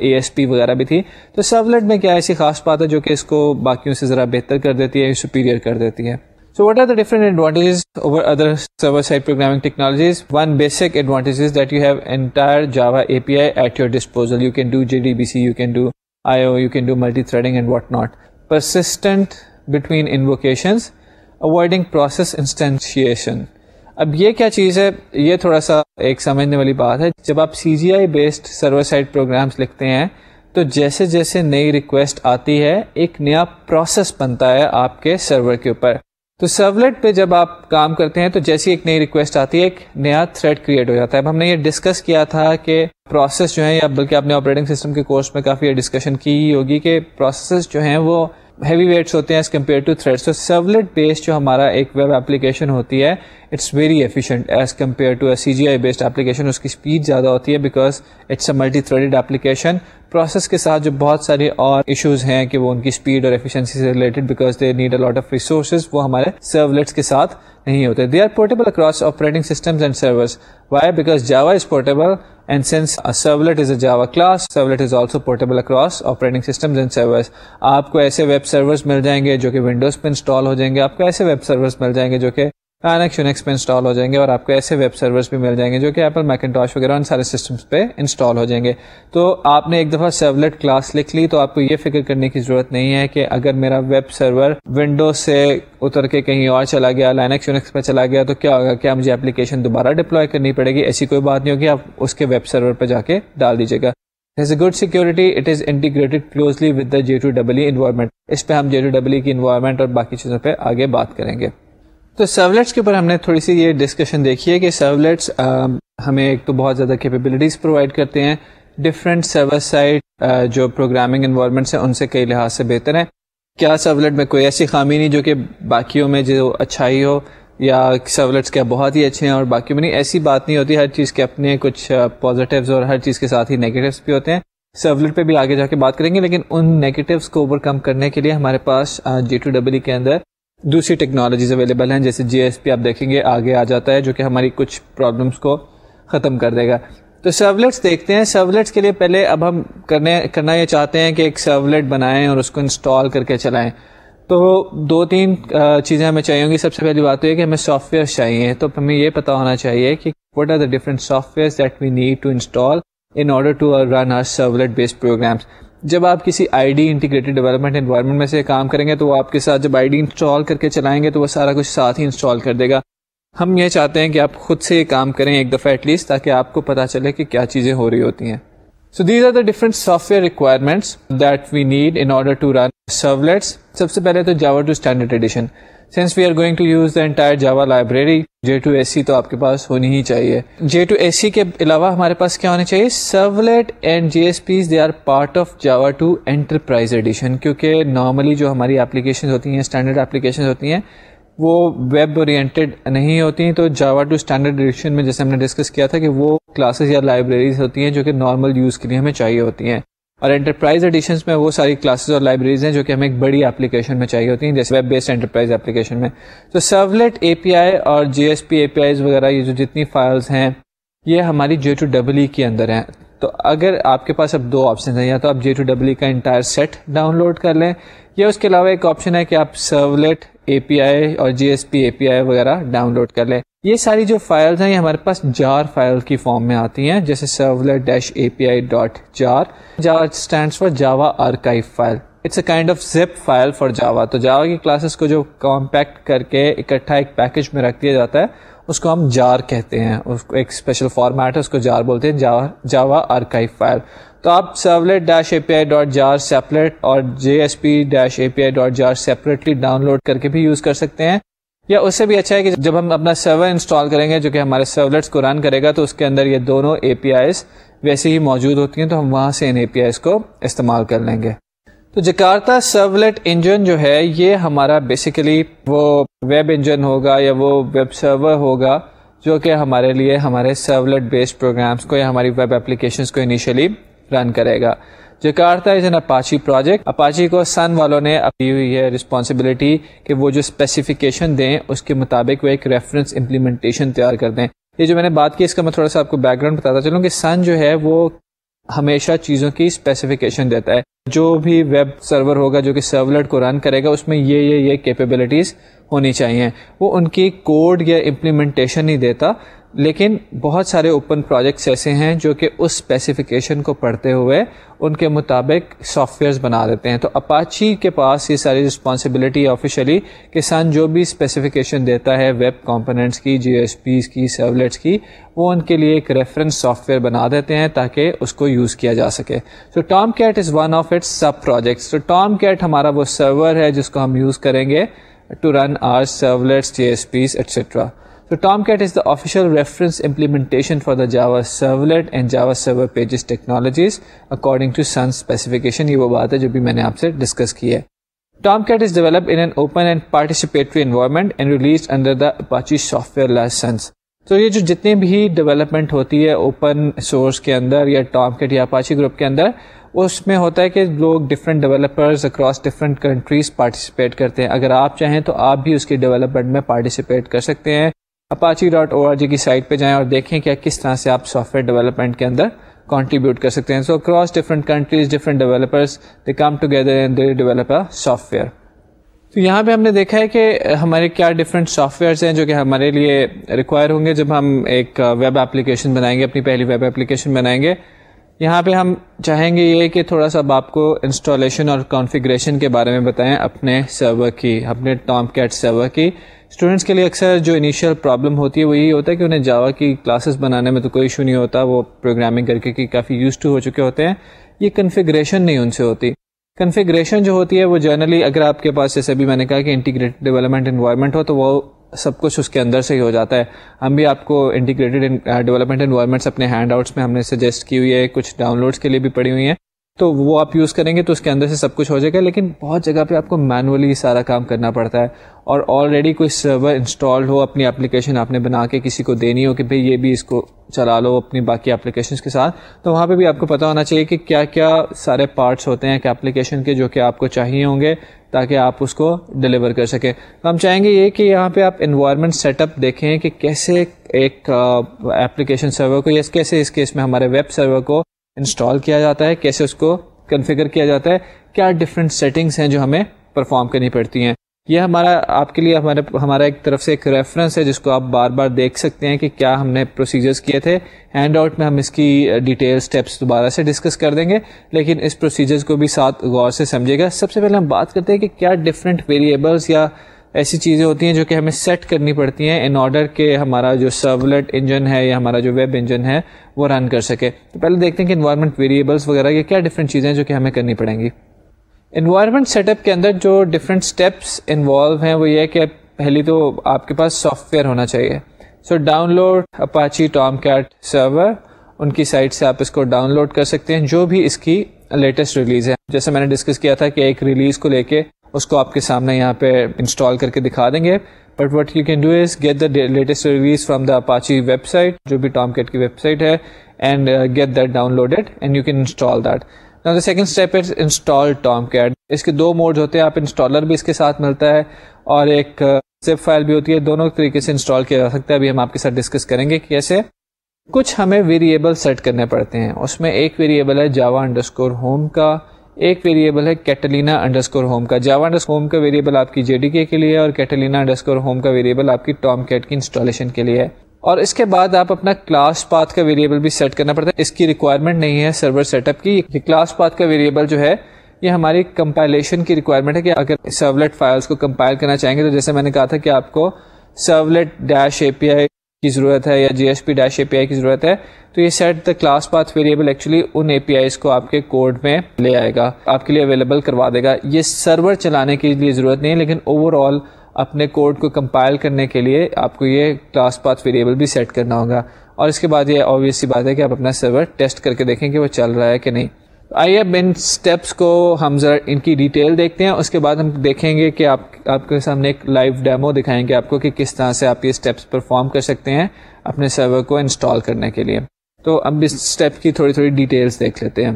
اے ایس پی وغیرہ بھی تھی۔ تو سرولیٹ میں کیا ایسی خاص بات ہے جو کہ اس کو باقیوں سے ذرا بہتر کر دیتی ہے سپیریئر کر دیتی ہے؟ So what are the different advantages over other server side programming technologies one basic advantages that you have entire Java A P I at your disposal you can do J D B C you can do IO, you can do multi-threading and whatnot. Persistent between invocations, avoiding process instantiation. اب یہ کیا چیز ہے یہ تھوڑا سا ایک سمجھنے والی بات ہے جب آپ C G I based server side programs لکھتے ہیں تو جیسے جیسے نئی ریکویسٹ آتی ہے ایک نیا پروسیس بنتا ہے آپ کے سرور کے اوپر تو سرولیٹ پہ جب آپ کام کرتے ہیں تو جیسی ایک نئی ریکویسٹ آتی ہے، ایک نیا تھریڈ کریٹ ہو جاتا ہے۔ اب ہم نے یہ ڈسکس کیا تھا کہ پروسیس جو ہے یا بلکہ آپ نے آپریٹنگ سسٹم کے کورس میں کافی ڈسکشن کی ہوگی کہ پروسیسز جو ہیں وہ ہیوی ویٹس ہوتے ہیں ایز کمپیئر ٹو تھریڈ تو سرولیٹ بیسڈ جو ہمارا ایک ویب اپلیکیشن ہوتی ہے it's very efficient as compare to a C G I based application اس کی اسپیڈ زیادہ ہوتی ہے because it's a multi thread application process کے ساتھ جو بہت ساری اور ایشوز ہیں کہ وہ ان کی اسپیڈ اور ایفیشنسی سے related because they need a lot of resources وہ ہمارے سرولیٹس کے ساتھ نہیں ہوتے. They are portable across operating systems and servers why because Java is portable and since servlet is a Java class servlet is also portable across operating systems and servers آپ کو ایسے web servers مل جائیں گے جو کہ Windows پہ install ہو جائیں گے، آپ کو ایسے ویب سرورس مل جائیں گے جو کہ یونیکس پہ انسٹال ہو جائیں گے اور آپ کو ایسے ویب سرورس بھی مل جائیں گے جو کہ ایپل میکنٹاش وغیرہ ان سارے سسٹمس پہ انسٹال ہو جائیں گے تو آپ نے ایک دفعہ سرولیٹ کلاس لکھ لی تو آپ کو یہ فکر کرنے کی ضرورت نہیں ہے کہ اگر میرا ویب سرور ونڈوز سے اتر کے کہیں اور چلا گیا لائنکس یونیکس پہ چلا گیا تو کیا ہوگا کیا مجھے اپلیکیشن دوبارہ ڈپلوائے کرنی پڑے گی ایسی کوئی بات نہیں ہوگی آپ اس کے ویب سرور پہ جا کے ڈال دیجیے گا as a good security it is integrated closely with the J two double environment اس پہ ہم جے کی انوائرمنٹ اور باقی چیزوں پہ آگے بات کریں گے تو سرولیٹس کے اوپر ہم نے تھوڑی سی یہ ڈسکشن دیکھی ہے کہ سرولیٹس ہمیں ایک تو بہت زیادہ کیپیبلٹیز پرووائڈ کرتے ہیں۔ ڈفرینٹ سرور سائٹ جو پروگرامنگ انوائرمنٹس ہیں، ان سے کئی لحاظ سے بہتر ہیں۔ کیا سرولیٹ میں کوئی ایسی خامی نہیں جو کہ باقیوں میں جو اچھائی ہو، یا سرولیٹس کیا بہت ہی اچھے ہیں اور باقیوں میں نہیں؟ ایسی بات نہیں ہوتی، ہر چیز کے اپنے کچھ پازیٹیوز اور ہر چیز کے ساتھ ہی نیگیٹوس بھی ہوتے ہیں۔ سرولیٹ پہ بھی آگے جا کے بات کریں گے، لیکن ان نیگیٹوس کو اوور کم کرنے کے لیے ہمارے پاس جی ٹو ڈبل کے اندر دوسری ٹیکنالوجیز اویلیبل ہیں، جیسے جی ایس پی آپ دیکھیں گے، آگے آ جاتا ہے، جو کہ ہماری کچھ پرابلمس کو ختم کر دے گا۔ تو سرولیٹس دیکھتے ہیں سرولیٹس کے لیے پہلے اب ہم کرنے، کرنا یہ چاہتے ہیں کہ ایک سرولیٹ بنائیں اور اس کو انسٹال کر کے چلائیں۔ تو دو تین چیزیں ہمیں چاہیے ہوں گی۔ سب سے پہلی بات یہ کہ ہمیں سافٹ ویئر چاہیے۔ تو ہمیں یہ پتا ہونا چاہیے کہ what are the different software that we need to install in order to run our servlet based programs جب آپ کسی I D integrated development environment میں سے کام کریں گے تو وہ آپ کے ساتھ جب آئی ڈی انسٹال کر کے چلائیں گے تو وہ سارا کچھ ساتھ ہی انسٹال کر دے گا۔ ہم یہ چاہتے ہیں کہ آپ خود سے یہ کام کریں ایک دفعہ ایٹ لیسٹ تاکہ آپ کو پتا چلے کہ کیا چیزیں ہو رہی ہوتی ہیں۔ So these are the different software requirements that we need in order to run servlets سب سے پہلے تو Java two standard edition since we are going to use the entire Java library J two S C تو آپ کے پاس ہونی ہی چاہیے۔ جے two S سی کے علاوہ ہمارے پاس کیا ہونا چاہیے؟ Servlet and J S Ps they are part of Java two enterprise edition کیونکہ نارملی جو ہماری اپلیکیشن ہوتی ہیں اسٹینڈرڈ اپلیکیشن ہوتی ہیں، وہ ویب اورینٹیڈ نہیں ہوتی تو جاوا ٹو اسٹینڈرڈ ایڈیشن میں جیسے ہم نے ڈسکس کیا تھا کہ وہ کلاسز یا لائبریریز ہوتی ہیں جو کہ نارمل یوز کے لیے ہمیں چاہیے ہوتی ہیں۔ اور انٹرپرائز ایڈیشنس میں وہ ساری کلاسز اور لائبریریز ہیں جو کہ ہمیں ایک بڑی اپلیکیشن میں چاہیے ہوتی ہیں، جیسے ویب بیسڈ انٹرپرائز اپلیکیشن میں۔ تو سرولیٹ اے پی آئی اور جی ایس پی اے پی آئیز وغیرہ، یہ جو جتنی فائلس ہیں، یہ ہماری جے ٹو ڈبل ای کے اندر ہیں۔ تو اگر آپ کے پاس اب دو آپشن ہیں، یا تو آپ جے ٹو ڈبل ای کا انٹائر سیٹ ڈاؤن لوڈ کر لیں، یا اس کے علاوہ ایک آپشن ہے کہ آپ سرولیٹ اے پی آئی اور جی ایس پی اے پی آئی وغیرہ ڈاؤن لوڈ کر لیں۔ یہ ساری جو فائلز ہیں، یہ ہمارے پاس جار فائل کی فارم میں آتی ہیں، جیسے servlet dash A P I dot jar jar stands for Java archive file it's a kind of zip file for Java تو جاوا کی کلاسز کو جو کمپیکٹ کر کے اکٹھا ایک پیکج میں رکھ دیا جاتا ہے، اس کو ہم جار کہتے ہیں۔ اس کو ایک اسپیشل فارمیٹ ہے، اس کو جار بولتے ہیں جاوا آرکائیو فائل تو آپ servlet dash A P I dot jar separate اور J S P dash A P I dot jar separately download کر کے بھی یوز کر سکتے ہیں۔ یا اس سے بھی اچھا ہے کہ جب ہم اپنا سرور انسٹال کریں گے جو کہ ہمارے سرولیٹس کو رن کرے گا، تو اس کے اندر یہ دونوں اے پی آئیز ویسے ہی موجود ہوتی ہیں، تو ہم وہاں سے ان اے پی آئیز کو استعمال کر لیں گے۔ تو جکارتا سرولیٹ انجن جو ہے، یہ ہمارا بیسیکلی وہ ویب انجن ہوگا یا وہ ویب سرور ہوگا جو کہ ہمارے لیے ہمارے سرولیٹ بیسڈ پروگرامس کو یا ہماری ویب اپلیکیشنس کو انیشلی رن کرے گا۔ Jakarta is an Apache project Apache کو سن والوں نے اپنی ہوئی ہے رسپانسبلٹی کہ وہ جو اسپیسیفکیشن دیں، اس کے مطابق وہ ایک ریفرنس امپلیمنٹیشن تیار کر دیں۔ یہ جو میں نے بات کی، اس کا میں تھوڑا سا آپ کو بیک گراؤنڈ بتاتا چلوں کہ سن جو ہے، وہ ہمیشہ چیزوں کی اسپیسیفکیشن دیتا ہے۔ جو بھی ویب سرور ہوگا، جو کہ سرولیٹ کو رن کرے گا، اس میں یہ یہ یہ کیپیبلٹیز ہونی چاہیے۔ وہ ان کی کوڈ یا امپلیمنٹیشن نہیں دیتا۔ لیکن بہت سارے اوپن پروجیکٹس ایسے ہیں جو کہ اس اسپیسیفکیشن کو پڑھتے ہوئے ان کے مطابق سافٹ ویئرس بنا دیتے ہیں۔ تو اپاچی کے پاس یہ ساری رسپانسبلٹی آفیشلی کہ سن جو بھی اسپیسیفکیشن دیتا ہے ویب کمپوننٹس کی جی ایس پیز کی سرولیٹس کی، وہ ان کے لیے ایک ریفرنس سافٹ ویئر بنا دیتے ہیں تاکہ اس کو یوز کیا جا سکے۔ تو Tomcat is one of its sub projects تو ٹام کیٹ ہمارا وہ سرور ہے جس کو ہم یوز کریں گے to run our servlets J S Ps etcetera So Tomcat is the official reference implementation for the Java Servlet and Java Server Pages technologies according to Sun specification. یہ وہ بات ہے جو بھی میں نے آپ سے ڈسکس کی ہے Tomcat is developed in an open and participatory environment and released under the Apache software license. تو یہ جو جتنی بھی ڈیولپمنٹ ہوتی ہے اوپن سورس کے اندر یا ٹام کیٹ یا اپاچی گروپ کے اندر اس میں ہوتا ہے کہ لوگ different developers across different countries participate کرتے ہیں اگر آپ چاہیں تو آپ بھی اس کی ڈیولپمنٹ میں پارٹیسپیٹ کر سکتے ہیں Apache dot O R G کی سائٹ پہ جائیں اور دیکھیں کہ کس طرح سے آپ سافٹ ویئر ڈیولپمنٹ کے اندر کانٹریبیوٹ کر سکتے ہیں. So across different countries different developers they come together and they develop a software تو یہاں پہ ہم نے دیکھا ہے کہ ہمارے کیا ڈفرینٹ سافٹ ویئرس ہیں جو کہ ہمارے لیے ریکوائر ہوں گے. جب ہم ایک ویب اپلیکیشن بنائیں گے، اپنی پہلی ویب اپلیکیشن بنائیں گے یہاں پہ ہم چاہیں گے یہ کہ تھوڑا سا آپ کو انسٹالیشن اور کانفیگریشن کے بارے میں بتائیں اپنے سرور کی، اپنے ٹام کیٹ سرور کی۔ اسٹوڈینٹس کے لیے اکثر جو انیشیل پرابلم ہوتی ہے وہ یہی ہوتا ہے کہ انہیں جاوا کی کلاسز بنانے میں تو کوئی ایشو نہیں ہوتا، وہ پروگرامنگ کر کے کافی یوز ٹو ہو چکے ہوتے ہیں۔ یہ کنفیگریشن نہیں ان سے ہوتی۔ کنفیگریشن جو ہوتی ہے وہ جنرلی اگر آپ کے پاس جیسے بھی میں نے کہا کہ انٹیگریٹڈ ڈیولپمنٹ انوائرمنٹ ہو تو وہ سب کچھ اس کے اندر سے ہی ہو جاتا ہے۔ ہم بھی آپ کو انٹیگریٹڈ ڈیولپمنٹ انوائرمنٹس اپنے ہینڈ آؤٹس میں ہم نے سجیسٹ کی ہوئی ہے، کچھ ڈاؤن لوڈس کے لیے بھی پڑی ہوئی ہیں۔ تو وہ آپ یوز کریں گے تو اس کے اندر سے سب کچھ ہو جائے گا، لیکن بہت جگہ پہ آپ کو مینولی سارا کام کرنا پڑتا ہے اور آلریڈی کوئی سرور انسٹالڈ ہو اپنی اپلیکیشن آپ نے بنا کے کسی کو دینی ہو کہ بھائی یہ بھی اس کو چلا لو اپنی باقی اپلیکیشنس کے ساتھ، تو وہاں پہ بھی آپ کو پتا ہونا چاہیے کہ کیا کیا سارے پارٹس ہوتے ہیں کہ اپلیکیشن کے جو کہ آپ کو چاہیے ہوں گے تاکہ آپ اس کو ڈلیور کر سکیں۔ تو ہم چاہیں گے یہ کہ یہاں پہ آپ انوائرمنٹ سیٹ اپ دیکھیں کہ کیسے ایک اپلیکیشن سرور کو یا کیسے اس کیس میں ہمارے ویب سرور کو انسٹال کیا جاتا ہے، کیسے اس کو کنفیگر کیا جاتا ہے، کیا ڈفرینٹ سیٹنگس ہیں جو ہمیں پرفارم کرنی پڑتی ہیں۔ یہ ہمارا، آپ کے لیے ہمارے، ہمارا ایک طرف سے ایک ریفرنس ہے، جس کو آپ بار بار دیکھ سکتے ہیں کہ کیا ہم نے پروسیجرس کیے تھے۔ ہینڈ آؤٹ میں ہم اس کی ڈیٹیل اسٹیپس دوبارہ سے ڈسکس کر دیں گے۔ لیکن اس پروسیجرس کو بھی ساتھ غور سے سمجھے گا۔ سب سے پہلے ہم بات کرتے ہیں کہ کیا ڈفرینٹ ویریبلس یا ایسی چیزیں ہوتی ہیں جو کہ ہمیں سیٹ کرنی پڑتی ہیں ان آرڈر کہ ہمارا جو سرولیٹ انجن ہے یا ہمارا جو ویب انجن ہے وہ رن کر سکے۔ تو پہلے دیکھتے ہیں کہ انوائرمنٹ ویریبلس وغیرہ یہ کیا ڈفرینٹ چیزیں ہیں جو کہ ہمیں کرنی پڑیں گی۔ انوائرمنٹ سیٹ اپ کے اندر جو ڈفرینٹ اسٹیپس انوالو ہیں وہ یہ ہے کہ پہلی تو آپ کے پاس سافٹ ویئر ہونا چاہیے۔ So download Apache Tomcat server ان کی سائٹ سے آپ اس کو ڈاؤن لوڈ کر سکتے ہیں۔ جو بھی اس کی لیٹسٹ ریلیز ہے۔ جیسے میں نے ڈسکس کیا تھا کہ ایک ریلیز کو لے کے اس کو آپ کے سامنے یہاں پہ انسٹال کر کے دکھا دیں گے۔ But what you can do is get the latest release from the Apache web site جو بھی ٹام کیٹ کی ویب سائٹ ہے and get that downloaded and you can install that second step is install Tomcat اس کے دو mood ہوتے ہیں آپ installer بھی اس کے ساتھ ملتا ہے اور ایک زپ فائل بھی ہوتی ہے دونوں طریقے سے انسٹال کیا جا سکتا ہے ابھی ہم آپ کے ساتھ ڈسکس کریں گے کیسے کچھ ہمیں ویریبل سیٹ کرنے پڑتے ہیں اس میں ایک ویریبل ہے جاوا انڈرسکور ہوم کا ایک ویریبل ہے کیٹلینا انڈرسکور ہوم کا۔ جاوا انڈر ہوم کا ویریبل آپ کی جے ڈی کے کے لیے اور کیٹلینا انڈرسکور ہوم کا ویریبل آپ کی ٹام کیٹ کی انسٹالیشن کے لیے اور اس کے بعد آپ اپنا کلاس پاتھ کا ویریبل بھی سیٹ کرنا پڑتا ہے۔ اس کی ریکوائرمنٹ نہیں ہے سرور سیٹ اپ کی۔ یہ کلاس پاتھ کا ویریبل جو ہے، یہ ہماری کمپائلیشن کی ریکوائرمنٹ ہے کہ اگر سرولیٹ فائلس کو کمپائل کرنا چاہیں گے تو جیسے میں نے کہا تھا کہ آپ کو سرولیٹ ڈیش اے پی آئی کی ضرورت ہے یا J S P dash A P آئی کی ضرورت ہے، تو یہ set the class path variable actually in A P Is کو آپ کے کوڈ میں لے آئے گا، آپ کے لیے اویلیبل کروا دے گا۔ یہ سرور چلانے کے لیے ضرورت نہیں ہے لیکن اوور آل اپنے کوڈ کو کمپائل کرنے کے لیے آپ کو یہ کلاس پاتھ ویریبل بھی سیٹ کرنا ہوگا۔ اور اس کے بعد یہ آبویس سی بات ہے کہ آپ اپنا سرور ٹیسٹ کر کے دیکھیں کہ وہ چل رہا ہے کہ نہیں۔ آئیے اب ان اسٹیپس کو ہم ذرا ان کی ڈیٹیل دیکھتے ہیں، اس کے بعد ہم دیکھیں گے کہ آپ آپ کے سامنے ایک لائیو ڈیمو دکھائیں گے آپ کو کہ کس طرح سے آپ یہ اسٹیپس پرفارم کر سکتے ہیں اپنے سرور کو انسٹال کرنے کے لیے۔ تو اب اس اسٹیپ کی تھوڑی تھوڑی ڈیٹیلس دیکھ لیتے ہیں۔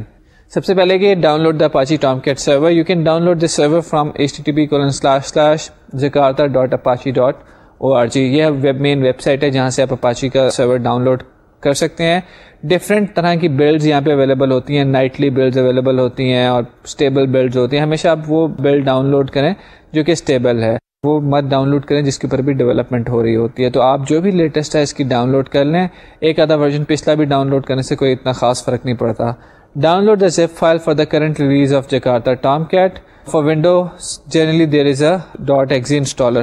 سب سے پہلے کہ download the Apache Tomcat server you can download the server from H T P colon slash slash Jakarta dot Apache dot O R G یہ ویب مین ویب سائٹ ہے جہاں سے آپ اپاچی کا سرور ڈاؤن لوڈ کر سکتے ہیں۔ Different طرح کی بلڈز یہاں پہ اویلیبل ہوتی ہیں نائٹلی بلڈز اویلیبل ہوتی ہیں اور اسٹیبل بلڈز ہوتی ہیں۔ ہمیشہ آپ وہ بلڈ ڈاؤن لوڈ کریں جو کہ اسٹیبل ہے۔ وہ مت ڈاؤن لوڈ کریں جس کے اوپر بھی ڈیولپمنٹ ہو رہی ہوتی ہے۔ تو آپ جو بھی لیٹسٹ ہے اس کی ڈاؤن لوڈ کر لیں۔ ایک آدھا ورژن پچھلا بھی ڈاؤن لوڈ کرنے سے کوئی اتنا خاص فرق نہیں پڑتا۔ Download the zip file for the current release of Jakarta Tomcat for window generally there is a dot exe installer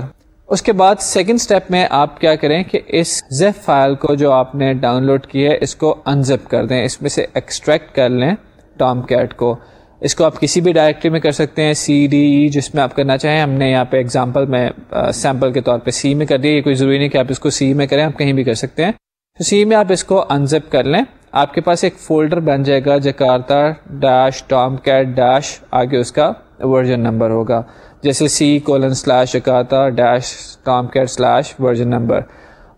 اس کے بعد سیکنڈ اسٹیپ میں آپ کیا کریں کہ اس زپ فائل کو جو آپ نے ڈاؤن لوڈ کی ہے، اس کو انزپ کر دیں۔ اس میں سے ایکسٹریکٹ کر لیں ٹام کیٹ کو۔ اس کو آپ کسی بھی ڈائریکٹری میں کر سکتے ہیں سی ڈی ای جس میں آپ کرنا چاہیں۔ ہم نے یہاں پہ ایگزامپل میں سیمپل کے طور پہ سی میں کر دیا یہ کوئی ضروری نہیں کہ آپ اس کو سی میں کریں، آپ کہیں بھی کر سکتے ہیں۔ تو سی میں آپ اس کو انزپ کر لیں۔ آپ کے پاس ایک فولڈر بن جائے گا Jakarta dash Tomcat dash آگے اس کا ورژن نمبر ہوگا۔ جیسے C colon slash Jakarta dash Tomcat slash version number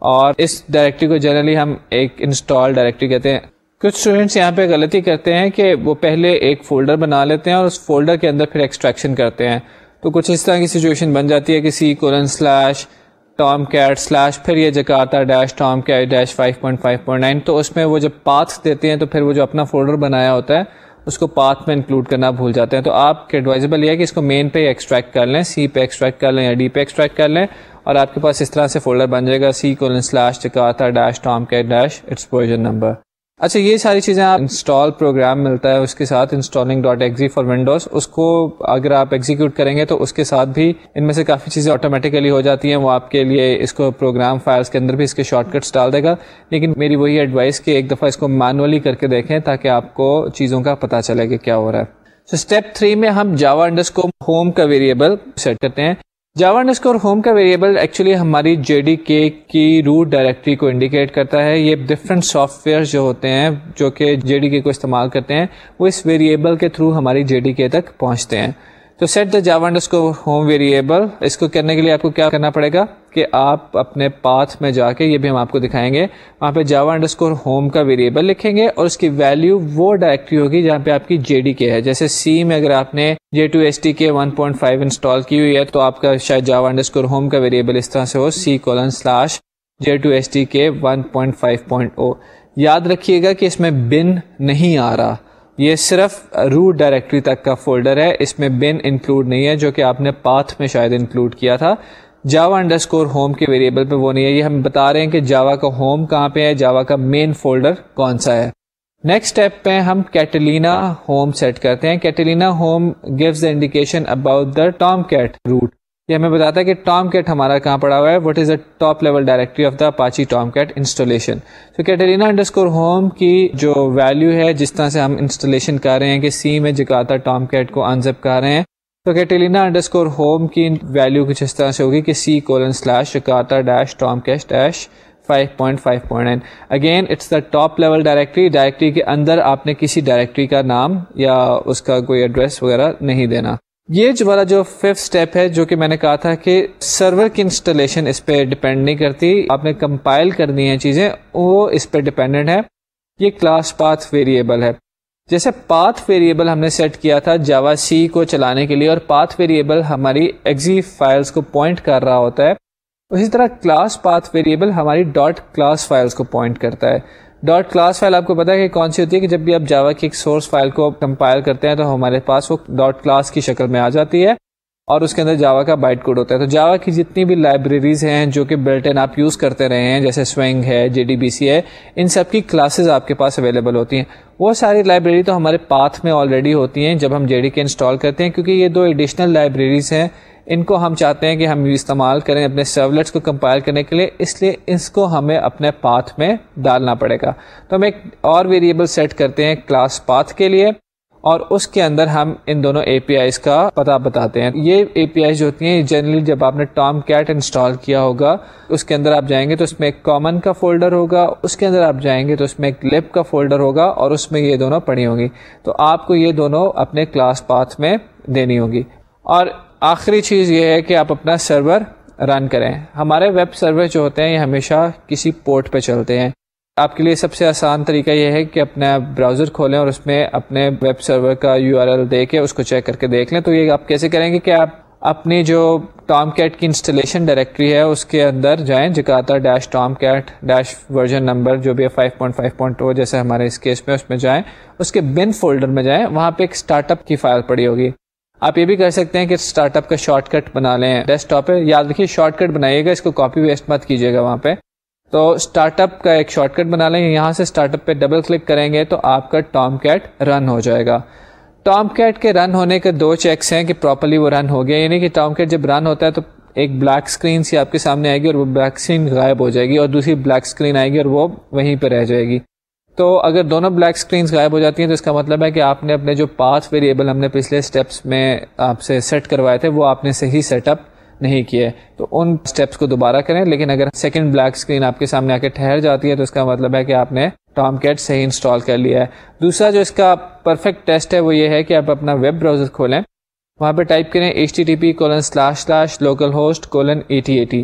اور اس ڈائریکٹری کو جنرلی ہم ایک انسٹال ڈائریکٹری کہتے ہیں۔ کچھ اسٹوڈینٹس یہاں پہ غلطی کرتے ہیں کہ وہ پہلے ایک فولڈر بنا لیتے ہیں اور اس فولڈر کے اندر پھر ایکسٹریکشن کرتے ہیں۔ تو کچھ اس طرح کی سچویشن بن جاتی ہے کہ C colon slash Tomcat slash پھر یہ Jakarta dash Tomcat dash five point five point nine تو اس میں وہ جب پاتھ دیتے ہیں تو پھر وہ جو اپنا فولڈر بنایا ہوتا ہے اس کو پاتھ میں انکلوڈ کرنا بھول جاتے ہیں۔ تو آپ کے ایڈوائزبل یہ ہے کہ اس کو مین پہ ایکسٹریکٹ کر لیں سی پہ ایکسٹریکٹ کر لیں یا ڈی پہ ایکسٹریکٹ کر لیں اور آپ کے پاس اس طرح سے فولڈر بن جائے گا C colon slash dash Tom کے ڈیش اٹس ورژن نمبر اچھا یہ ساری چیزیں آپ انسٹال پروگرام ملتا ہے، اس کے ساتھ installing dot exe for windows اس کو اگر آپ ایگزیکیوٹ کریں گے تو اس کے ساتھ بھی ان میں سے کافی چیزیں آٹومیٹیکلی ہو جاتی ہیں، وہ آپ کے لیے اس کو پروگرام فائلس کے اندر بھی اس کے شارٹ کٹس ڈال دے گا۔ لیکن میری وہی ایڈوائس کہ ایک دفعہ اس کو مینولی کر کے دیکھیں تاکہ آپ کو چیزوں کا پتہ چلے کہ کیا ہو رہا ہے۔ اسٹیپ تھری میں ہم جاوا انڈس کو ہوم کا ویریبل سیٹ کرتے ہیں۔ جاوا انڈرسکور ہوم کا ویریبل ایکچولی ہماری جے ڈی کے کی روٹ ڈائریکٹری کو انڈیکیٹ کرتا ہے۔ یہ ڈفرینٹ سافٹ ویئر جو ہوتے ہیں، جو کہ جے ڈی کے کو استعمال کرتے ہیں، وہ اس ویریبل کے تھرو ہماری جے ڈی کے تک پہنچتے ہیں۔ تو سیٹ دا جاوا انڈر کو ہوم ویریبل اس کو کرنے کے لیے آپ کو کیا کرنا پڑے گا کہ آپ اپنے پاتھ میں جا کے یہ بھی ہم آپ کو دکھائیں گے. وہاں پہ جاوا انڈر اسکور ہوم کا ویریبل لکھیں گے اور اس کی ویلو وہ ڈائریکٹری ہوگی جہاں پہ آپ کی جے ڈی کے ہے. جیسے سی میں اگر آپ نے J two S T K one point five install کی ہوئی ہے تو آپ کا شاید جاوا انڈر اسکور ہوم کا ویریبل اس طرح سے ہو. C colon slash J two S T K one point five point O یاد رکھیے گا کہ اس میں بن نہیں آ رہا. یہ صرف روٹ ڈائریکٹری تک کا فولڈر ہے، اس میں بن انکلوڈ نہیں ہے، جو کہ آپ نے پاتھ میں شاید انکلوڈ کیا تھا۔ جاوا انڈر اسکور ہوم کے ویریبل پہ وہ نہیں ہے۔ یہ ہم بتا رہے ہیں کہ جاوا کا ہوم کہاں پہ ہے جاوا کا مین فولڈر کون سا ہے۔ نیکسٹ اسٹیپ پہ ہم کیٹلینا ہوم سیٹ کرتے ہیں۔ Catalina home gives the indication about the Tomcat root یہ ہمیں بتاتا ہے کہ ٹام کیٹ ہمارا کہاں پڑا ہوا ہے؟ What is the top level directory of the Apache Tomcat installation تو کیٹرینا انڈر اسکور ہوم کی جو ویلو ہے، جس طرح سے ہم انسٹالیشن کر رہے ہیں کہ سی میں جکاتا ٹام کیٹ کو انزپ کر رہے ہیں، تو کیٹلینا انڈر اسکور ہوم کی ویلو کچھ اس طرح سے ہوگی کہ C colon slash Jakarta dash Tomcat dash 5.5.9 again it's the top level directory directory کے اندر آپ نے کسی ڈائریکٹری کا نام یا اس کا کوئی ایڈریس وغیرہ نہیں دینا۔ یہ جو والا جو ففتھ اسٹیپ ہے، جو کہ میں نے کہا تھا کہ سرور کی انسٹالیشن اس پہ ڈپینڈ نہیں کرتی، آپ نے کمپائل کرنی ہے چیزیں، وہ اس پہ ڈپینڈنٹ ہے یہ کلاس پاتھ ویریبل ہے۔ جیسے پاتھ ویریبل ہم نے سیٹ کیا تھا جاوا سی کو چلانے کے لیے اور پاتھ ویریبل ہماری ایگزی فائلس کو پوائنٹ کر رہا ہوتا ہے۔ اسی طرح کلاس پاتھ ویریبل ہماری ڈاٹ کلاس فائلس کو پوائنٹ کرتا ہے۔ ڈاٹ کلاس فائل آپ کو پتا ہے کہ کون سی ہوتی ہے کہ جب بھی آپ جاوا کی ایک سورس فائل کو کمپائل کرتے ہیں تو ہمارے پاس وہ ڈاٹ کلاس کی شکل میں آ جاتی ہے اور اس کے اندر جاوا کا بائٹ کوڈ ہوتا ہے۔ تو جاوا کی جتنی بھی لائبریریز ہیں جو کہ بلٹ ان آپ یوز کرتے رہے ہیں، جیسے سوئنگ ہے جے ڈی بی سی ہے، ان سب کی کلاسز آپ کے پاس اویلیبل ہوتی ہیں۔ وہ ساری لائبریری تو ہمارے پاتھ میں آلریڈی ہوتی ہیں جب ہم جے ڈی کے انسٹال کرتے ہیں، کیونکہ یہ دو ایڈیشنل لائبریریز ہیں۔ ان کو ہم چاہتے ہیں کہ ہم استعمال کریں اپنے سرولیٹس کو کمپائل کرنے کے لیے، اس لیے اس کو ہمیں اپنے پاتھ میں ڈالنا پڑے گا۔ تو ہم ایک اور ویریبل سیٹ کرتے ہیں کلاس پاتھ کے لیے، اور اس کے اندر ہم ان دونوں اے پی آئیز کا پتہ بتاتے ہیں۔ یہ اے پی آئی جو ہوتی ہیں جنرلی جب آپ نے ٹام کیٹ انسٹال کیا ہوگا، اس کے اندر آپ جائیں گے تو اس میں ایک کامن کا فولڈر ہوگا، اس کے اندر آپ جائیں گے تو اس میں ایک لپ کا فولڈر ہوگا، اور اس میں یہ دونوں پڑی ہوں گی۔ تو آپ کو یہ دونوں اپنے کلاس پاتھ میں دینی ہوگی اور آخری چیز یہ ہے کہ آپ اپنا سرور رن کریں۔ ہمارے ویب سرور جو ہوتے ہیں، یہ ہمیشہ کسی پورٹ پہ چلتے ہیں۔ آپ کے لیے سب سے آسان طریقہ یہ ہے کہ اپنا براؤزر کھولیں اور اس میں اپنے ویب سرور کا یو آر ایل دے کے اس کو چیک کر کے دیکھ لیں۔ تو یہ آپ کیسے کریں گے کہ آپ اپنی جو ٹام کیٹ کی انسٹالیشن ڈائریکٹری ہے، اس کے اندر جائیں۔ Jakarta dash Tomcat dash version number جو بھی ہے فائیو پوائنٹ فائیو پوائنٹ جیسے ہمارے اس کیس میں اس میں جائیں۔ اس کے بن فولڈر میں جائیں۔ وہاں پہ ایک اسٹارٹ اپ کی فائل پڑی ہوگی۔ آپ یہ بھی کر سکتے ہیں کہ اسٹارٹ اپ کا شارٹ کٹ بنا لیں۔ ڈیسک ٹاپ پہ یاد رکھیے شارٹ کٹ بنائیے گا، اس کو کاپی ویسٹ مت کیجیے گا وہاں پہ۔ تو اسٹارٹ اپ کا ایک شارٹ کٹ بنا لیں۔ یہاں سے اسٹارٹ اپ پہ ڈبل کلک کریں گے تو آپ کا ٹام کیٹ رن ہو جائے گا۔ ٹام کیٹ کے رن ہونے کے دو چیکس ہیں کہ پراپرلی وہ رن ہو گیا۔ یعنی کہ ٹام کیٹ جب رن ہوتا ہے تو ایک بلیک اسکرین سی آپ کے سامنے آئے گی اور وہ بلیک اسکرین غائب ہو جائے گی اور دوسری بلیک اسکرین آئے گی اور وہ وہیں پہ رہ جائے گی۔ تو اگر دونوں بلیک اسکرینس غائب ہو جاتی ہیں تو اس کا مطلب ہے کہ آپ نے اپنے جو پاتھ ویریبل ہم نے پچھلے اسٹیپس میں آپ سے سیٹ کروائے تھے، وہ آپ نے صحیح سیٹ اپ نہیں کیے۔ تو ان اسٹیپس کو دوبارہ کریں، لیکن اگر سیکنڈ بلیک اسکرین آپ کے سامنے آ کے ٹھہر جاتی ہے تو اس کا مطلب ہے کہ آپ نے ٹام کیٹ صحیح انسٹال کر لیا ہے۔ دوسرا جو اس کا پرفیکٹ ٹیسٹ ہے وہ یہ ہے کہ آپ اپنا ویب براؤزر کھولیں۔ وہاں پہ ٹائپ کریں H T T P colon slash slash local host colon eighty eighty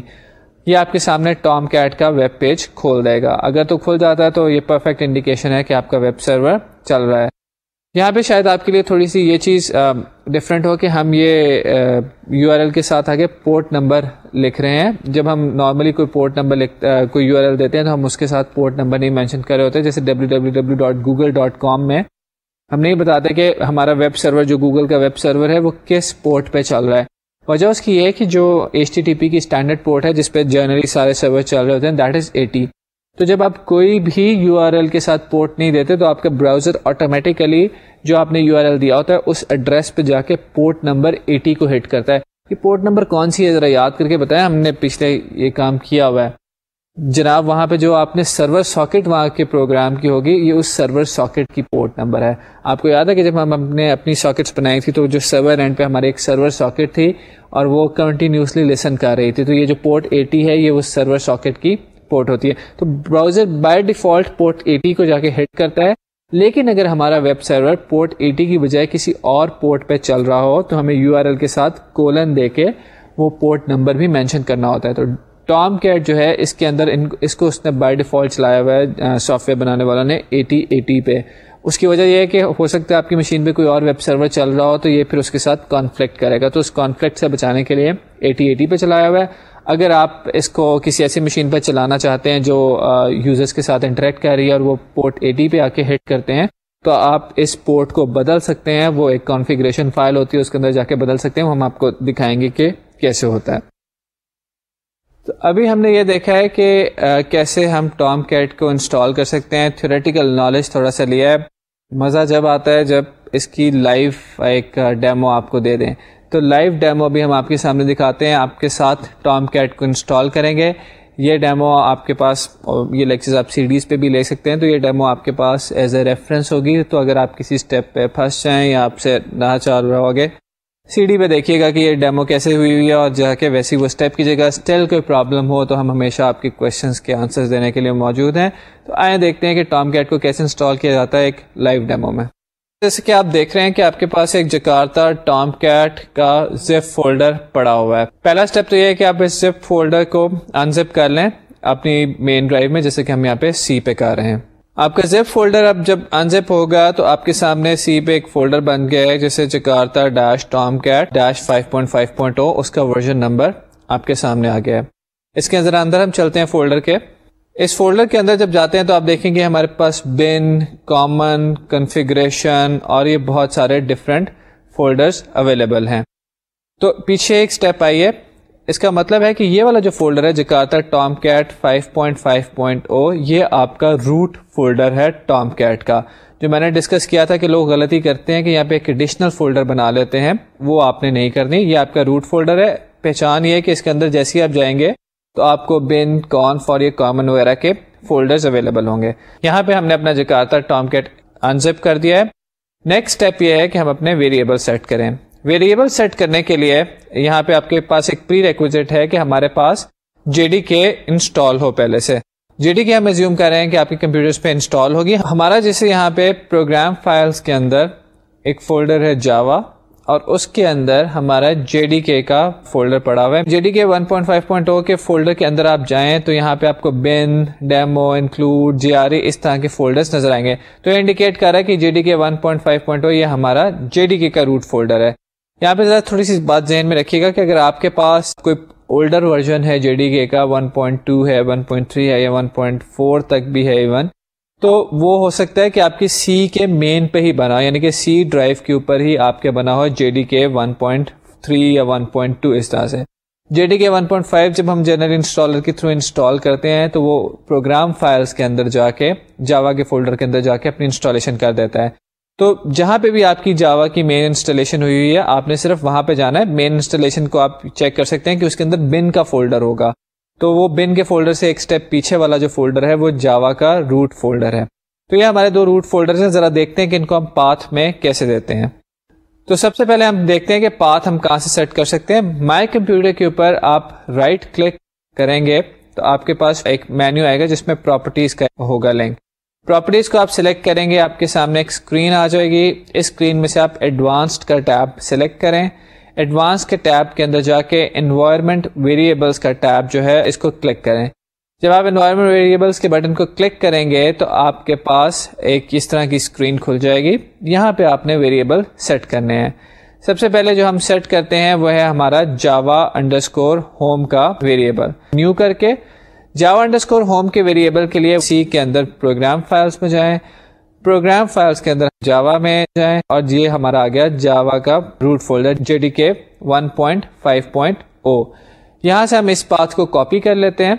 یہ آپ کے سامنے ٹام کیٹ کا ویب پیج کھول دے گا۔ اگر تو کھل جاتا ہے تو یہ پرفیکٹ انڈیکیشن ہے کہ آپ کا ویب سرور چل رہا ہے۔ یہاں پہ شاید آپ کے لیے تھوڑی سی یہ چیز ڈفرینٹ ہو کہ ہم یہ یو آر ایل کے ساتھ آگے پورٹ نمبر لکھ رہے ہیں۔ جب ہم نارملی کوئی پورٹ نمبر لکھ کوئی یو آر ایل دیتے ہیں تو ہم اس کے ساتھ پورٹ نمبر نہیں مینشن کر رہے ہوتے۔ جیسے W W W dot Google dot com میں ہم نہیں بتاتے کہ ہمارا ویب سرور جو گوگل کا ویب سرور ہے، وہ کس پورٹ پہ چل رہا ہے۔ وجہ اس کی یہ ہے کہ جو ایچ ٹی ٹی پی کی اسٹینڈرڈ پورٹ ہے جس پہ جرنلی سارے سرور چل رہے ہوتے ہیں دیٹ از ایٹی تو جب آپ کوئی بھی یو آر ایل کے ساتھ پورٹ نہیں دیتے تو آپ کا براؤزر آٹومیٹیکلی جو آپ نے یو آر ایل دیا ہوتا ہے، اس ایڈریس پہ جا کے پورٹ نمبر ایٹی کو ہٹ کرتا ہے. یہ پورٹ نمبر کون سی ہے، ذرا یاد کر کے بتائیں، ہم نے پچھلے یہ کام کیا ہوا ہے. جناب، وہاں پہ جو آپ نے سرور ساکٹ وہاں کے پروگرام کی ہوگی، یہ اس سرور ساکٹ کی پورٹ نمبر ہے۔ آپ کو یاد ہے کہ جب ہم اپنے اپنی ساکٹس بنائی تھی، تو جو سرور اینڈ پہ ہمارے ایک سرور ساکٹ تھی اور وہ کنٹینیوسلی لسن کر رہی تھی۔ تو یہ جو پورٹ ایٹی ہے، یہ اس سرور ساکٹ کی پورٹ ہوتی ہے۔ تو browser by default port eighty کو جا کے ہٹ کرتا ہے۔ لیکن اگر ہمارا ویب سرور پورٹ ایٹی کی بجائے کسی اور پورٹ پہ چل رہا ہو، تو ہمیں یو آر ایل کے ساتھ کولن دے کے وہ پورٹ نمبر بھی مینشن کرنا ہوتا ہے۔ تو ٹام کیٹ جو ہے، اس کے اندر اس کو اس نے بائی ڈیفالٹ چلایا ہوا ہے سافٹ ویئر بنانے والا نے ایٹی ایٹی پہ۔ اس کی وجہ یہ ہے کہ ہو سکتا ہے آپ کی مشین پہ کوئی اور ویب سرور چل رہا ہو تو یہ پھر اس کے ساتھ کانفلکٹ کرے گا۔ تو اس کانفلکٹ سے بچانے کے لیے ایٹی ایٹی پہ چلایا ہوا ہے۔ اگر آپ اس کو کسی ایسی مشین پر چلانا چاہتے ہیں جو یوزرس کے ساتھ انٹریکٹ کر رہی ہے اور وہ پورٹ اے ڈی پہ آ کے ہٹ کرتے ہیں، تو آپ اس پورٹ کو بدل سکتے ہیں۔ وہ ایک کانفیگریشن فائل ہوتی ہے، اس کے اندر جا کے بدل سکتے ہیں۔ ہم آپ کو دکھائیں گے کہ کیسے ہوتا ہے۔ تو ابھی ہم نے یہ دیکھا ہے کہ کیسے ہم ٹام کیٹ کو انسٹال کر سکتے ہیں۔ تھیوریٹیکل نالج تھوڑا سا لیا ہے۔ مزہ جب آتا ہے جب اس کی لائف ایک ڈیمو آپ کو دے دیں۔ تو لائیو ڈیمو بھی ہم آپ کے سامنے دکھاتے ہیں۔ آپ کے ساتھ ٹام کیٹ کو انسٹال کریں گے۔ یہ ڈیمو آپ کے پاس یہ لیکچرز آپ سی ڈیز پہ بھی لے سکتے ہیں۔ تو یہ ڈیمو آپ کے پاس ایز اے ریفرنس ہوگی۔ تو اگر آپ کسی اسٹیپ پہ پھنس جائیں یا آپ سے نہ چال رہا ہوگے سی ڈی پہ دیکھیے گا کہ یہ ڈیمو کیسے ہوئی ہوئی ہے اور جا کے ویسی وہ اسٹیپ کیجیے گا۔ اسٹل کوئی پرابلم ہو تو ہم ہمیشہ آپ کے کوشچنس کے آنسر دینے کے لیے موجود ہیں۔ تو آئیں دیکھتے ہیں کہ ٹام کیٹ کو کیسے انسٹال کیا جاتا ہے ایک لائیو ڈیمو میں۔ جیسے کہ آپ دیکھ رہے ہیں کہ آپ کے پاس ایک جکارتا ٹام کیٹ کا زپ فولڈر پڑا ہوا ہے۔ پہلا اسٹیپ تو یہ ہے کہ آپ اس زپ فولڈر کو انزپ کر لیں اپنی مین ڈرائیو میں، جیسے کہ ہم یہاں پہ سی پہ کر رہے ہیں۔ آپ کا زپ فولڈر اب جب انزپ ہوگا تو آپ کے سامنے سی پہ ایک فولڈر بن گیا ہے جیسے Jakarta dash Tomcat dash five point five point اس کا ورژن نمبر آپ کے سامنے آ گیا ہے۔ اس کے اندر اندر ہم چلتے ہیں فولڈر کے۔ اس فولڈر کے اندر جب جاتے ہیں تو آپ دیکھیں گے ہمارے پاس بن کامن کنفیگریشن اور یہ بہت سارے ڈفرینٹ فولڈرز اویلیبل ہیں۔ تو پیچھے ایک اسٹیپ آئیے اس کا مطلب ہے کہ یہ والا جو فولڈر ہے جکارتا ٹام کیٹ 5.5.0 یہ آپ کا روٹ فولڈر ہے ٹام کیٹ کا۔ جو میں نے ڈسکس کیا تھا کہ لوگ غلطی کرتے ہیں کہ یہاں پہ ایک ایڈیشنل فولڈر بنا لیتے ہیں، وہ آپ نے نہیں کرنی۔ یہ آپ کا روٹ فولڈر ہے۔ پہچان یہ کہ اس کے اندر جیسے آپ جائیں گے تو آپ کو بن کون فور یہ کامن وغیرہ کے فولڈرز اویلیبل ہوں گے۔ یہاں پہ ہم نے اپنا جکارتا ٹام کیٹ انزپ کر دیا ہے۔ نیکسٹ اسٹیپ یہ ہے کہ ہم اپنے ویریبل سیٹ کریں۔ ویریبل سیٹ کرنے کے لیے یہاں پہ آپ کے پاس ایک پری ریکوزٹ ہے کہ ہمارے پاس جے ڈی کے انسٹال ہو پہلے سے۔ جے ڈی کے ہم ریزیوم کر رہے ہیں کہ آپ کے کمپیوٹر پہ انسٹال ہوگی۔ ہمارا جیسے یہاں پہ پروگرام فائلس کے اندر ایک فولڈر ہے جاوا اور اس کے اندر ہمارا جے ڈی کے کا فولڈر پڑا ہوا ہے۔ جے ڈی oh کے 1.5.0 کے فولڈر کے اندر آپ جائیں تو یہاں پہ آپ کو bin demo include G R اس طرح کے فولڈرز نظر آئیں گے۔ تو یہ انڈیکیٹ کر رہا ہے کہ جے ڈی کے 1.5.0 یہ ہمارا جے ڈی کے کا روٹ فولڈر ہے۔ یہاں پہ ذرا تھوڑی سی بات ذہن میں رکھیے گا کہ اگر آپ کے پاس کوئی اولڈر ورژن ہے جے ڈی کے کا 1.2 ہے 1.3 ہے یا 1.4 تک بھی ہے ایون تو وہ ہو سکتا ہے کہ آپ کی سی کے مین پہ ہی بنا یعنی کہ سی ڈرائیو کے اوپر ہی آپ کے بنا ہو جے ڈی کے 1.3 یا 1.2 اس طرح سے۔ جے ڈی کے 1.5 جب ہم جنرل انسٹالر کے تھرو انسٹال کرتے ہیں تو وہ پروگرام فائلس کے اندر جا کے جاوا کے فولڈر کے اندر جا کے اپنی انسٹالیشن کر دیتا ہے۔ تو جہاں پہ بھی آپ کی جاوا کی مین انسٹالیشن ہوئی ہوئی ہے، آپ نے صرف وہاں پہ جانا ہے۔ مین انسٹالیشن کو آپ چیک کر سکتے ہیں کہ اس کے اندر بن کا فولڈر ہوگا۔ تو وہ بن کے فولڈر سے ایک اسٹیپ پیچھے والا جو فولڈر ہے، وہ جاوا کا روٹ فولڈر ہے۔ تو یہ ہمارے دو روٹ فولڈر ہیں۔ ذرا دیکھتے ہیں کہ ان کو ہم پاتھ میں کیسے دیتے ہیں۔ تو سب سے پہلے ہم دیکھتے ہیں کہ پاتھ ہم کہاں سے سیٹ کر سکتے ہیں۔ مائی کمپیوٹر کے اوپر آپ رائٹ کلک کریں گے تو آپ کے پاس ایک مینیو آئے گا جس میں پراپرٹیز کا ہوگا لنک پراپرٹیز کو آپ سلیکٹ کریں گے، آپ کے سامنے ایک اسکرین آ جائے گی۔ اس اسکرین میں سے آپ ایڈوانسڈ کا ٹیب سلیکٹ کریں۔ ایڈوانس کے ٹیب کے اندر جا کے انوائرمنٹ ویریبلس کا ٹیب جو ہے، اس کو کلک کریں۔ جب آپ انوائرمنٹ ویریبلس کے بٹن کو کلک کریں گے، تو آپ کے پاس ایک اس طرح کی اسکرین کھل جائے گی۔ یہاں پہ آپ نے ویریبل سیٹ کرنے ہیں۔ سب سے پہلے جو ہم سیٹ کرتے ہیں، وہ ہے ہمارا جاوا انڈر اسکور ہوم کا ویریبل نیو کر کے جاوا انڈر اسکور ہوم کے ویریبل کے لیے سی کے اندر پروگرام فائلس میں جائیں۔ پروگرام فائلس کے اندر جاوا میں جائیں اور یہ ہمارا آ گیا جاوا کا روٹ فولڈر جے ڈی کے 1.5.0 یہاں سے ہم اس پاتھ کو کاپی کر لیتے ہیں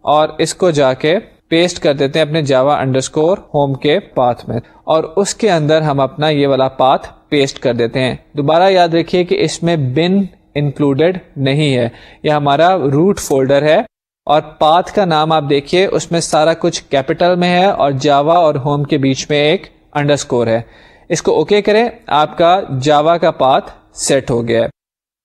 اور اس کو جا کے پیسٹ کر دیتے ہیں اپنے جاوا انڈر اسکور ہوم کے پاتھ میں۔ اور اس کے اندر ہم اپنا یہ والا پاتھ پیسٹ کر دیتے ہیں۔ دوبارہ یاد رکھیے کہ اس میں بن انکلوڈیڈ نہیں ہے۔ یہ ہمارا روٹ فولڈر ہے۔ اور پاتھ کا نام آپ دیکھیے، اس میں سارا کچھ کیپٹل میں ہے اور جاوا اور ہوم کے بیچ میں ایک انڈرسکور ہے۔ اس کو اوکے okay کریں، آپ کا جاوا کا پاتھ سیٹ ہو گیا ہے۔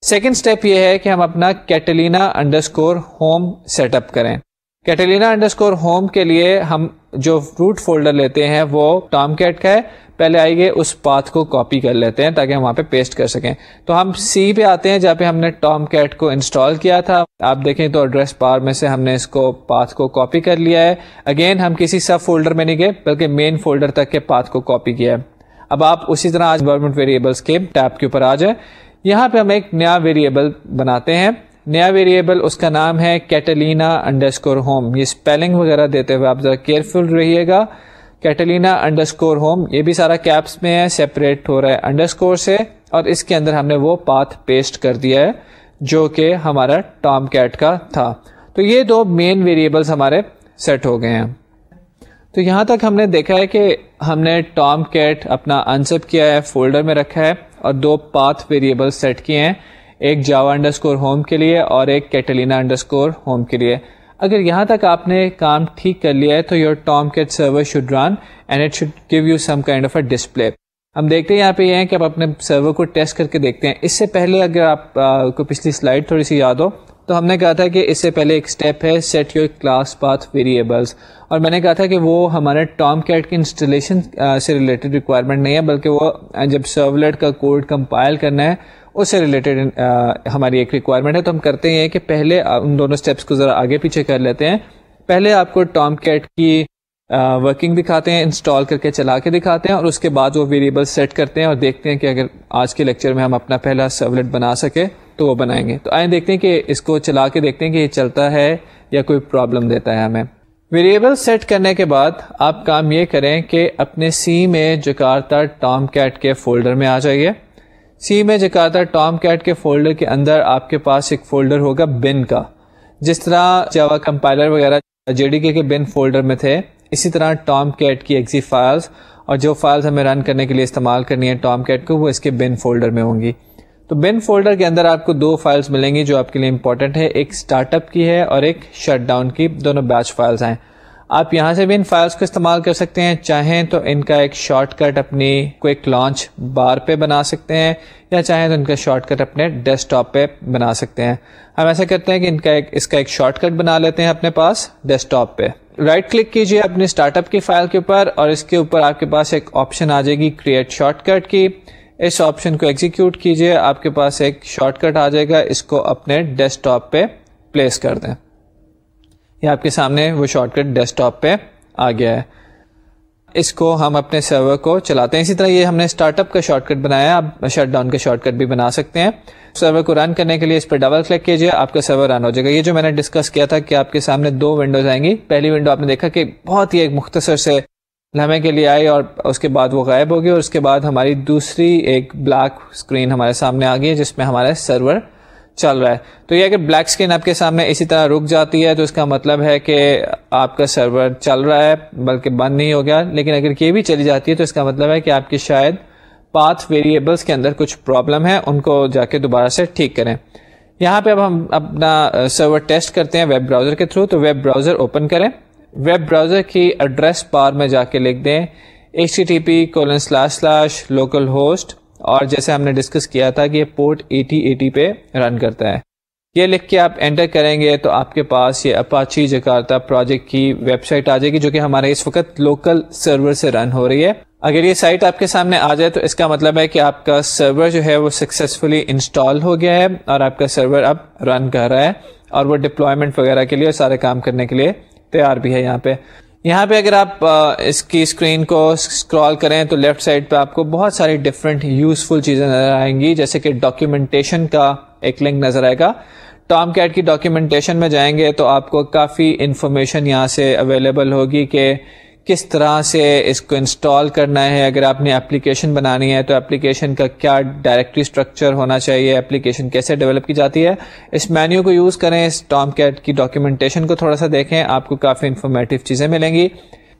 سیکنڈ اسٹیپ یہ ہے کہ ہم اپنا Catalina underscore home set up کریں۔ کیٹلینا انڈر اسکور ہوم کے لیے ہم جو روٹ فولڈر لیتے ہیں وہ ٹام کیٹ کا ہے۔ پہلے آئیے گے اس پاتھ کو کاپی کر لیتے ہیں تاکہ ہم وہاں پہ پیسٹ کر سکیں۔ تو ہم سی پہ آتے ہیں جہاں پہ ہم نے ٹام کیٹ کو انسٹال کیا تھا۔ آپ دیکھیں تو ایڈریس بار میں سے ہم نے اس کو پاتھ کو کاپی کر لیا ہے۔ اگین ہم کسی سب فولڈر میں نہیں گئے، بلکہ مین فولڈر تک کے پاتھ کو کاپی کیا ہے۔ اب آپ اسی طرح آج گورنمنٹ ویریبلس کے ٹیپ کے اوپر آ جائیں۔ یہاں پہ ہم ایک نیا ویریبل بناتے ہیں۔ نیا ویریبل اس کا نام ہے کیٹلینا انڈرسکور ہوم یہ اسپیلنگ وغیرہ دیتے ہوئے آپ ذرا کیئرفل رہیے گا. کیٹلینا انڈرسکور ہوم یہ بھی سارا کیپس میں ہے سیپریٹ ہو رہا ہے انڈرسکور سے اور اس کے اندر ہم نے وہ پاتھ پیسٹ کر دیا ہے جو کہ ہمارا ٹام کیٹ کا تھا. تو یہ دو مین ویریبلس ہمارے سیٹ ہو گئے ہیں. تو یہاں تک ہم نے دیکھا ہے کہ ہم نے ٹام کیٹ اپنا انسپ کیا ہے فولڈر میں رکھا ہے اور دو پاتھ ویریبل سیٹ کیے ہیں. ایک جاوا انڈر اسکور ہوم کے لیے اور ایک کیٹلینا انڈر اسکور ہوم کے لیے۔ اگر یہاں تک آپ نے کام ٹھیک کر لیا ہے تو your Tomcat server should run and it should give you some kind of a display ہم دیکھتے ہیں یہاں پہ یہ ہے کہ آپ اپنے سرور کو ٹیسٹ کر کے دیکھتے ہیں۔ اس سے پہلے اگر آپ کو پچھلی سلائڈ تھوڑی سی یاد ہو تو ہم نے کہا تھا کہ اس سے پہلے ایک اسٹیپ ہے set your class path variables اور میں نے کہا تھا کہ وہ ہمارے ٹام کیٹ کی انسٹالیشن سے ریلیٹڈ ریکوائرمنٹ نہیں ہے، بلکہ وہ جب سرولیٹ کا کوڈ کمپائل کرنا ہے اس سے ریلیٹڈ uh, ہماری ایک ریکوائرمنٹ ہے تو ہم کرتے ہیں کہ پہلے ان دونوں اسٹیپس کو ذرا آگے پیچھے کر لیتے ہیں۔ پہلے آپ کو ٹام کیٹ کی uh, ورکنگ دکھاتے ہیں انسٹال کر کے چلا کے دکھاتے ہیں اور اس کے بعد وہ ویریبل سیٹ کرتے ہیں اور دیکھتے ہیں کہ اگر آج کے لیکچر میں ہم اپنا پہلا سرولیٹ بنا سکے تو وہ بنائیں گے۔ تو آئیں دیکھتے ہیں کہ اس کو چلا کے دیکھتے ہیں کہ یہ چلتا ہے یا کوئی پرابلم دیتا ہے ہمیں۔ ویریبل سیٹ کرنے کے بعد آپ کام یہ کریں کہ اپنے سی میں جکارتا ٹام کیٹ کے فولڈر میں آ جائیے۔ سی میں جکارتا ٹام کیٹ کے فولڈر کے اندر آپ کے پاس ایک فولڈر ہوگا بن کا۔ جس طرح جاوا کمپائلر وغیرہ جے ڈی کے بن فولڈر میں تھے، اسی طرح ٹام کیٹ کی ایگزی فائلز اور جو فائلز ہمیں رن کرنے کے لیے استعمال کرنی ہے ٹام کیٹ کو، وہ اس کے بن فولڈر میں ہوں گی۔ تو بن فولڈر کے اندر آپ کو دو فائلز ملیں گی جو آپ کے لیے امپورٹنٹ ہے ایک اسٹارٹ اپ کی ہے اور ایک شٹ ڈاؤن کی۔ دونوں بیچ فائلز ہیں۔ آپ یہاں سے بھی ان فائلز کو استعمال کر سکتے ہیں۔ چاہیں تو ان کا ایک شارٹ کٹ اپنی کوئک لانچ بار پہ بنا سکتے ہیں یا چاہیں تو ان کا شارٹ کٹ اپنے ڈیسک ٹاپ پہ بنا سکتے ہیں۔ ہم ایسا کرتے ہیں کہ ان کا ایک اس کا ایک شارٹ کٹ بنا لیتے ہیں اپنے پاس ڈیسک ٹاپ پہ۔ رائٹ کلک کیجیے اپنے اسٹارٹ اپ کی فائل کے اوپر اور اس کے اوپر آپ کے پاس ایک آپشن آ جائے گی کریٹ شارٹ کٹ کی۔ اس آپشن کو ایگزیکیوٹ کیجیے آپ کے پاس ایک شارٹ کٹ آ جائے گا۔ اس کو اپنے ڈیسک ٹاپ پہ پلیس کر دیں۔ یہ آپ کے سامنے وہ شارٹ کٹ ڈیسک ٹاپ پہ آ گیا ہے۔ اس کو ہم اپنے سرور کو چلاتے ہیں۔ اسی طرح یہ ہم نے اسٹارٹ اپ کا شارٹ کٹ بنایا آپ شٹ ڈاؤن کا شارٹ کٹ بھی بنا سکتے ہیں۔ سرور کو رن کرنے کے لیے اس پہ ڈبل کلک کیجیے آپ کا سرور رن ہو جائے گا۔ یہ جو میں نے ڈسکس کیا تھا کہ آپ کے سامنے دو ونڈوز آئیں گی۔ پہلی ونڈو آپ نے دیکھا کہ بہت ہی ایک مختصر سے لمحے کے لیے آئی اور اس کے بعد وہ غائب ہوگی اور اس کے بعد ہماری دوسری ایک بلیک اسکرین ہمارے سامنے آ گئی ہے، جس میں ہمارا سرور چل رہا ہے۔ تو یہ اگر بلیک اسکرین آپ کے سامنے اسی طرح رک جاتی ہے، تو اس کا مطلب ہے کہ آپ کا سرور چل رہا ہے، بلکہ بند نہیں ہو گیا۔ لیکن اگر یہ بھی چلی جاتی ہے، تو اس کا مطلب ہے کہ آپ کی شاید پاتھ ویریبلس کے اندر کچھ پرابلم ہے، ان کو جا کے دوبارہ سے ٹھیک کریں۔ یہاں پہ اب ہم اپنا سرور ٹیسٹ کرتے ہیں ویب براؤزر کے تھرو تو ویب براؤزر اوپن کریں۔ ویب براؤزر کی ایڈریس بار میں جا کے لکھ دیں۔ H T T P colon slash slash local host اور جیسے ہم نے ڈسکس کیا تھا کہ یہ پورٹ ایٹی ایٹی پہ رن کرتا ہے۔ یہ لکھ کے آپ انٹر کریں گے تو آپ کے پاس یہ اپاچی جکارتا پروجیکٹ کی ویب سائٹ آ جائے گی جو کہ ہمارے اس وقت لوکل سرور سے رن ہو رہی ہے۔ اگر یہ سائٹ آپ کے سامنے آ جائے تو اس کا مطلب ہے کہ آپ کا سرور جو ہے وہ سکسیزفلی انسٹال ہو گیا ہے اور آپ کا سرور اب رن کر رہا ہے اور وہ ڈپلائمنٹ وغیرہ کے لیے اور سارے کام کرنے کے لیے تیار بھی ہے یہاں پہ۔ یہاں پہ اگر آپ اس کی اسکرین کو اسکرال کریں تو لیفٹ سائڈ پہ آپ کو بہت ساری ڈفرینٹ یوزفل چیزیں نظر آئیں گی، جیسے کہ ڈاکیومنٹیشن کا ایک لنک نظر آئے گا۔ ٹام کیٹ کی ڈاکیومنٹیشن میں جائیں گے تو آپ کو کافی انفارمیشن یہاں سے اویلیبل ہوگی کہ کس طرح سے اس کو انسٹال کرنا ہے؟ اگر آپ نے اپلیکیشن بنانی ہے تو اپلیکیشن کا کیا ڈائریکٹری اسٹرکچر ہونا چاہیے؟ اپلیکیشن کیسے ڈیولپ کی جاتی ہے؟ اس مینیو کو یوز کریں، اس ٹام کیٹ کی ڈاکیومنٹیشن کو تھوڑا سا دیکھیں، آپ کو کافی انفارمیٹیو چیزیں ملیں گی۔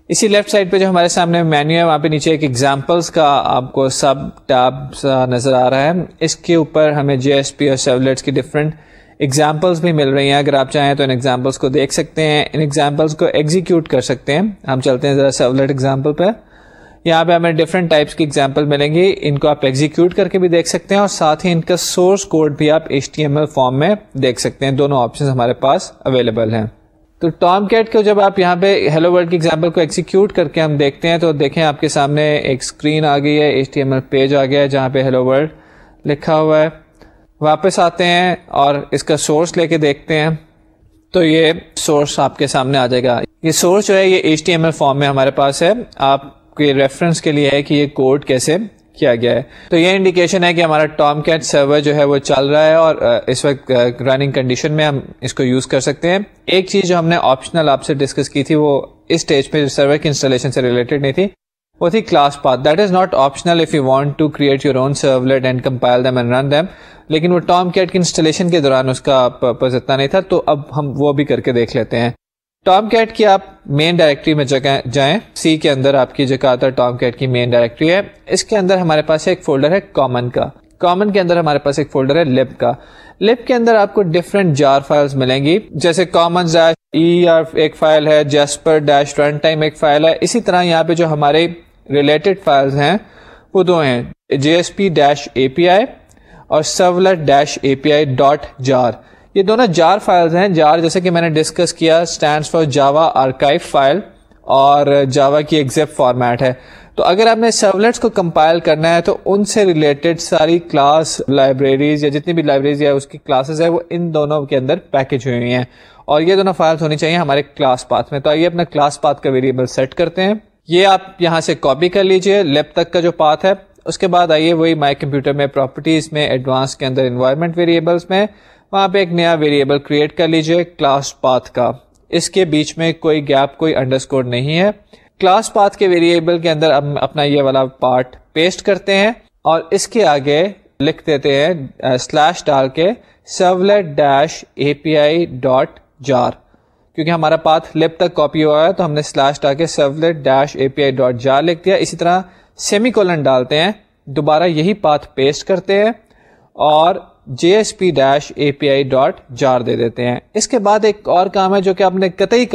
اسی لیفٹ سائڈ پہ جو ہمارے سامنے مینیو ہے، وہاں پہ نیچے ایک ایگزامپلس کا آپ کو سب ٹیب نظر آ رہا ہے۔ اس کے اوپر ہمیں جے ایس پی اور سیولیٹس کی ڈفرنٹ ایگزامپلس بھی مل رہی ہیں۔ اگر آپ چاہیں تو ان ایگزامپلس کو دیکھ سکتے ہیں۔ ان ایگزامپلس کو ایگزیکیوٹ کر سکتے ہیں۔ ہم چلتے ہیں ذرا سیولٹ ایگزامپل پہ۔ یہاں پہ ہمیں ڈفرنٹ ٹائپس کی ایگزامپل ملیں گی۔ ان کو آپ ایگزیکیوٹ کر کے بھی دیکھ سکتے ہیں اور ساتھ ہی ان کا سورس کوڈ بھی آپ H T M L form میں دیکھ سکتے ہیں۔ دونوں آپشن ہمارے پاس اویلیبل ہیں۔ تو ٹام کیٹ کو جب آپ یہاں پہ ہیلو ورلڈ کی ایگزامپل کو ایگزیکیوٹ کر کے ہم دیکھتے ہیں تو دیکھیں آپ کے سامنے ایک اسکرین آ گئی ہے۔ H T M L page آ گیا ہے جہاں پہ ہیلو ورلڈ لکھا ہوا ہے۔ واپس آتے ہیں اور اس کا سورس لے کے دیکھتے ہیں۔ تو یہ سورس آپ کے سامنے آ جائے گا۔ یہ سورس جو ہے یہ H T M L form میں ہمارے پاس ہے۔ آپ کے ریفرنس کے لیے ہے کہ یہ کوڈ کیسے کیا گیا ہے۔ تو یہ انڈیکیشن ہے کہ ہمارا ٹام کیٹ سرور جو ہے وہ چل رہا ہے اور اس وقت رننگ کنڈیشن میں ہم اس کو یوز کر سکتے ہیں۔ ایک چیز جو ہم نے آپشنل آپ سے ڈسکس کی تھی وہ اس اسٹیج پہ سرور کی انسٹالیشن سے ریلیٹڈ نہیں تھی۔ وہ تھی class path that is not optional if you want to create your own servlet and compile them and run them لیکن وہ ٹام کیٹ کی انسٹالیشن کے دوران اس کا پرپز اتنا نہیں تھا، تو اب ہم وہ بھی کر کے دیکھ لیتے ہیں۔ ٹام کیٹ کی آپ مین ڈائریکٹری میں جگہ جائیں سی کے اندر آپ کی جکاتا ٹام کیٹ کی مین ڈائریکٹری ہے، اس کے اندر ہمارے پاس ایک فولڈر ہے کامن کا۔ کامن کے اندر ہمارے پاس ایک فولڈر ہے لپ کا۔ لپ کے اندر آپ کو ڈفرینٹ جار فائلز ملیں گی، جیسے کامن ڈیش ای ایک فائل ہے جیسپر ڈیش رن ٹائم ایک فائل ہے۔ اسی طرح یہاں پہ جو ہمارے ریلیٹڈ فائلز ہیں، وہ دو ہیں۔ J S P dash A P I اور solar dash A P I dot jar یہ دونوں جار فائلز ہیں۔ جار جیسے کہ میں نے ڈسکس کیا stand for Java archive file اور جاوا کی ایگزیپ فارمیٹ ہے۔ تو اگر آپ نے سرولیٹس کو کمپائل کرنا ہے، تو ان سے ریلیٹڈ ساری کلاس لائبریریز یا جتنی بھی لائبریریز یا اس کی کلاسز ہے وہ ان دونوں کے اندر پیکج ہوئی ہیں۔ اور یہ دونوں فائلس ہونی چاہیے ہمارے کلاس پاتھ میں۔ تو آئیے اپنا کلاس پاتھ کا ویریبل سیٹ کرتے ہیں۔ یہ آپ یہاں سے کاپی کر لیجیے لیپ تک کا جو پاتھ ہے۔ اس کے بعد آئیے وہی مائی کمپیوٹر میں پراپرٹیز میں ایڈوانس کے اندر انوائرمنٹ ویریبلس میں۔ وہاں پہ ایک نیا ویریبل کریٹ کر لیجیے کلاس پاتھ کا۔ اس کے بیچ میں کوئی گیپ کوئی انڈرسکور نہیں ہے۔ کلاس پاتھ کے ویریبل کے اندر ہم اپنا یہ والا پارٹ پیسٹ کرتے ہیں اور اس کے آگے لکھ دیتے ہیں سلیش ڈال کے servlet dash A P I dot jar. کیونکہ ہمارا پاتھ لیپ تک کاپی ہوا ہے، تو ہم نے سلیش ڈال کے servlet dash A P I dot jar لکھ دیا۔ اسی طرح سیمی کولن ڈالتے ہیں، دوبارہ یہی پاتھ پیسٹ کرتے ہیں اور J S P dash A P I dot jar دے دیتے ہیں۔ اس کے بعد ایک اور کام ہے جو کہ آپ نے قطعی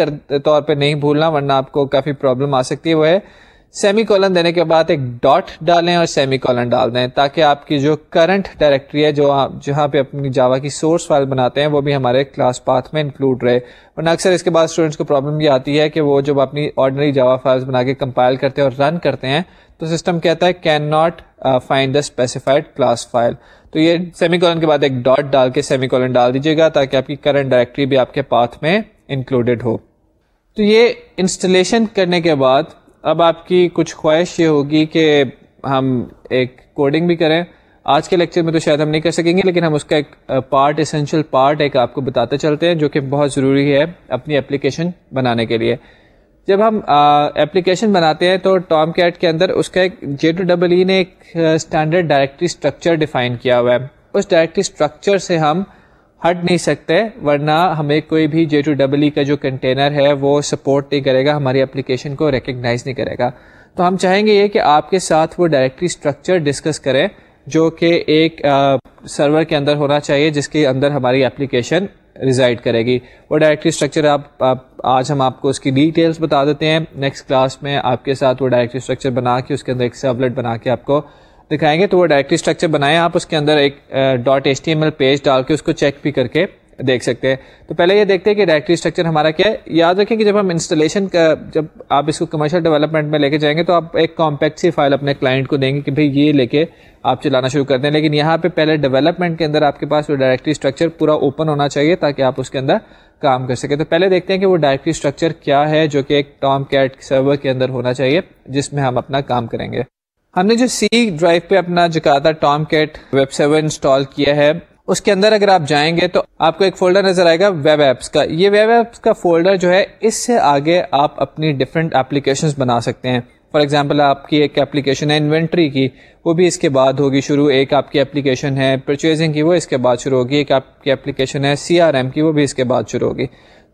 طور پہ نہیں بھولنا، ورنہ آپ کو کافی پرابلم آ سکتی ہے، وہ ہے سیمی کولن دینے کے بعد ایک ڈاٹ ڈالیں اور سیمی کولن ڈال دیں تاکہ آپ کی جو کرنٹ ڈائریکٹری ہے جو جہاں پہ اپنی جاوا کی سورس فائل بناتے ہیں وہ بھی ہمارے کلاس پاتھ میں انکلوڈ رہے۔ ورنہ اکثر اس کے بعد اسٹوڈینٹس کو پرابلم یہ آتی ہے کہ وہ جب اپنی آرڈنری جاوا فائل بنا کے کمپائل کرتے ہیں اور رن کرتے ہیں تو سسٹم کہتا ہے cannot find the specified class file تو یہ سیمی کولن کے بعد ایک ڈاٹ ڈال کے سیمی کولن ڈال دیجیے گا تاکہ آپ کی کرنٹ ڈائریکٹری بھی آپ کے پاتھ میں انکلوڈیڈ ہو۔ تو یہ انسٹالیشن کرنے کے بعد اب آپ کی کچھ خواہش یہ ہوگی کہ ہم ایک کوڈنگ بھی کریں۔ آج کے لیکچر میں تو شاید ہم نہیں کر سکیں گے، لیکن ہم اس کا ایک پارٹ اسینشیل پارٹ ایک آپ کو بتاتے چلتے ہیں، جو کہ بہت ضروری ہے اپنی اپلیکیشن بنانے کے لیے۔ جب ہم اپلیکیشن بناتے ہیں تو ٹام کیٹ کے اندر اس کا ایک جے ٹو ڈبل ای نے ایک اسٹینڈرڈ ڈائریکٹری اسٹرکچر ڈیفائن کیا ہوا ہے۔ اس ڈائریکٹری اسٹرکچر سے ہم ہٹ نہیں سکتے، ورنہ ہمیں کوئی بھی جے ٹو ڈبل ای کا جو کنٹینر ہے، وہ سپورٹ نہیں کرے گا، ہماری اپلیکیشن کو ریکگنائز نہیں کرے گا۔ تو ہم چاہیں گے یہ کہ آپ کے ساتھ وہ ڈائریکٹری اسٹرکچر ڈسکس کریں، جو کہ ایک سرور کے اندر ہونا چاہیے، جس کے اندر ہماری اپلیکیشن ریزائڈ کرے گی۔ وہ ڈائریکٹری اسٹرکچر آپ آج ہم آپ کو اس کی ڈیٹیلس بتا دیتے ہیں۔ نیکسٹ کلاس میں آپ کے ساتھ وہ ڈائریکٹری اسٹرکچر بنا کے، اس کے اندر ایک سیبلٹ بنا کے آپ کو دکھائیں گے تو وہ ڈائریکٹری اسٹرکچر بنائیں۔ آپ اس کے اندر ایک dot H T M L page ڈال کے اس کو چیک بھی کر کے دیکھ سکتے ہیں۔ تو پہلے یہ دیکھتے ہیں کہ ڈائریکٹری اسٹرکچر ہمارا کیا ہے۔ یاد رکھیں کہ جب ہم انسٹالیشن کا جب آپ اس کو کمرشل ڈیولپمنٹ میں لے کے جائیں گے تو آپ ایک کمپیکٹ سی فائل اپنے کلائنٹ کو دیں گے کہ بھائی یہ لے کے آپ چلانا شروع کر دیں۔ لیکن یہاں پہ پہلے ڈیولپمنٹ کے اندر آپ کے پاس وہ ڈائریکٹری اسٹرکچر پورا اوپن ہونا چاہیے تاکہ آپ اس کے اندر کام کر سکیں۔ تو پہلے دیکھتے ہیں کہ وہ ڈائریکٹری اسٹرکچر کیا ہے جو کہ ایک ٹام کیٹ سرور کے اندر ہونا چاہیے، جس میں ہم اپنا کام کریں گے۔ ہم نے جو سی ڈرائیو پہ اپنا Jakarta Tomcat web server install کیا ہے، اس کے اندر اگر آپ جائیں گے تو آپ کو ایک فولڈر نظر آئے گا، ویب ایپس کا۔ یہ ویب ایپس کا فولڈر جو ہے، اس سے آگے آپ اپنی ڈفرینٹ اپلیکیشن بنا سکتے ہیں۔ فار ایگزامپل آپ کی ایک اپلیکیشن ہے انوینٹری کی، وہ بھی اس کے بعد ہوگی شروع۔ ایک آپ کی اپلیکیشن ہے پرچیزنگ کی، وہ اس کے بعد شروع ہوگی۔ ایک آپ کی اپلیکیشن ہے سی آر ایم کی، وہ بھی اس کے بعد شروع ہوگی۔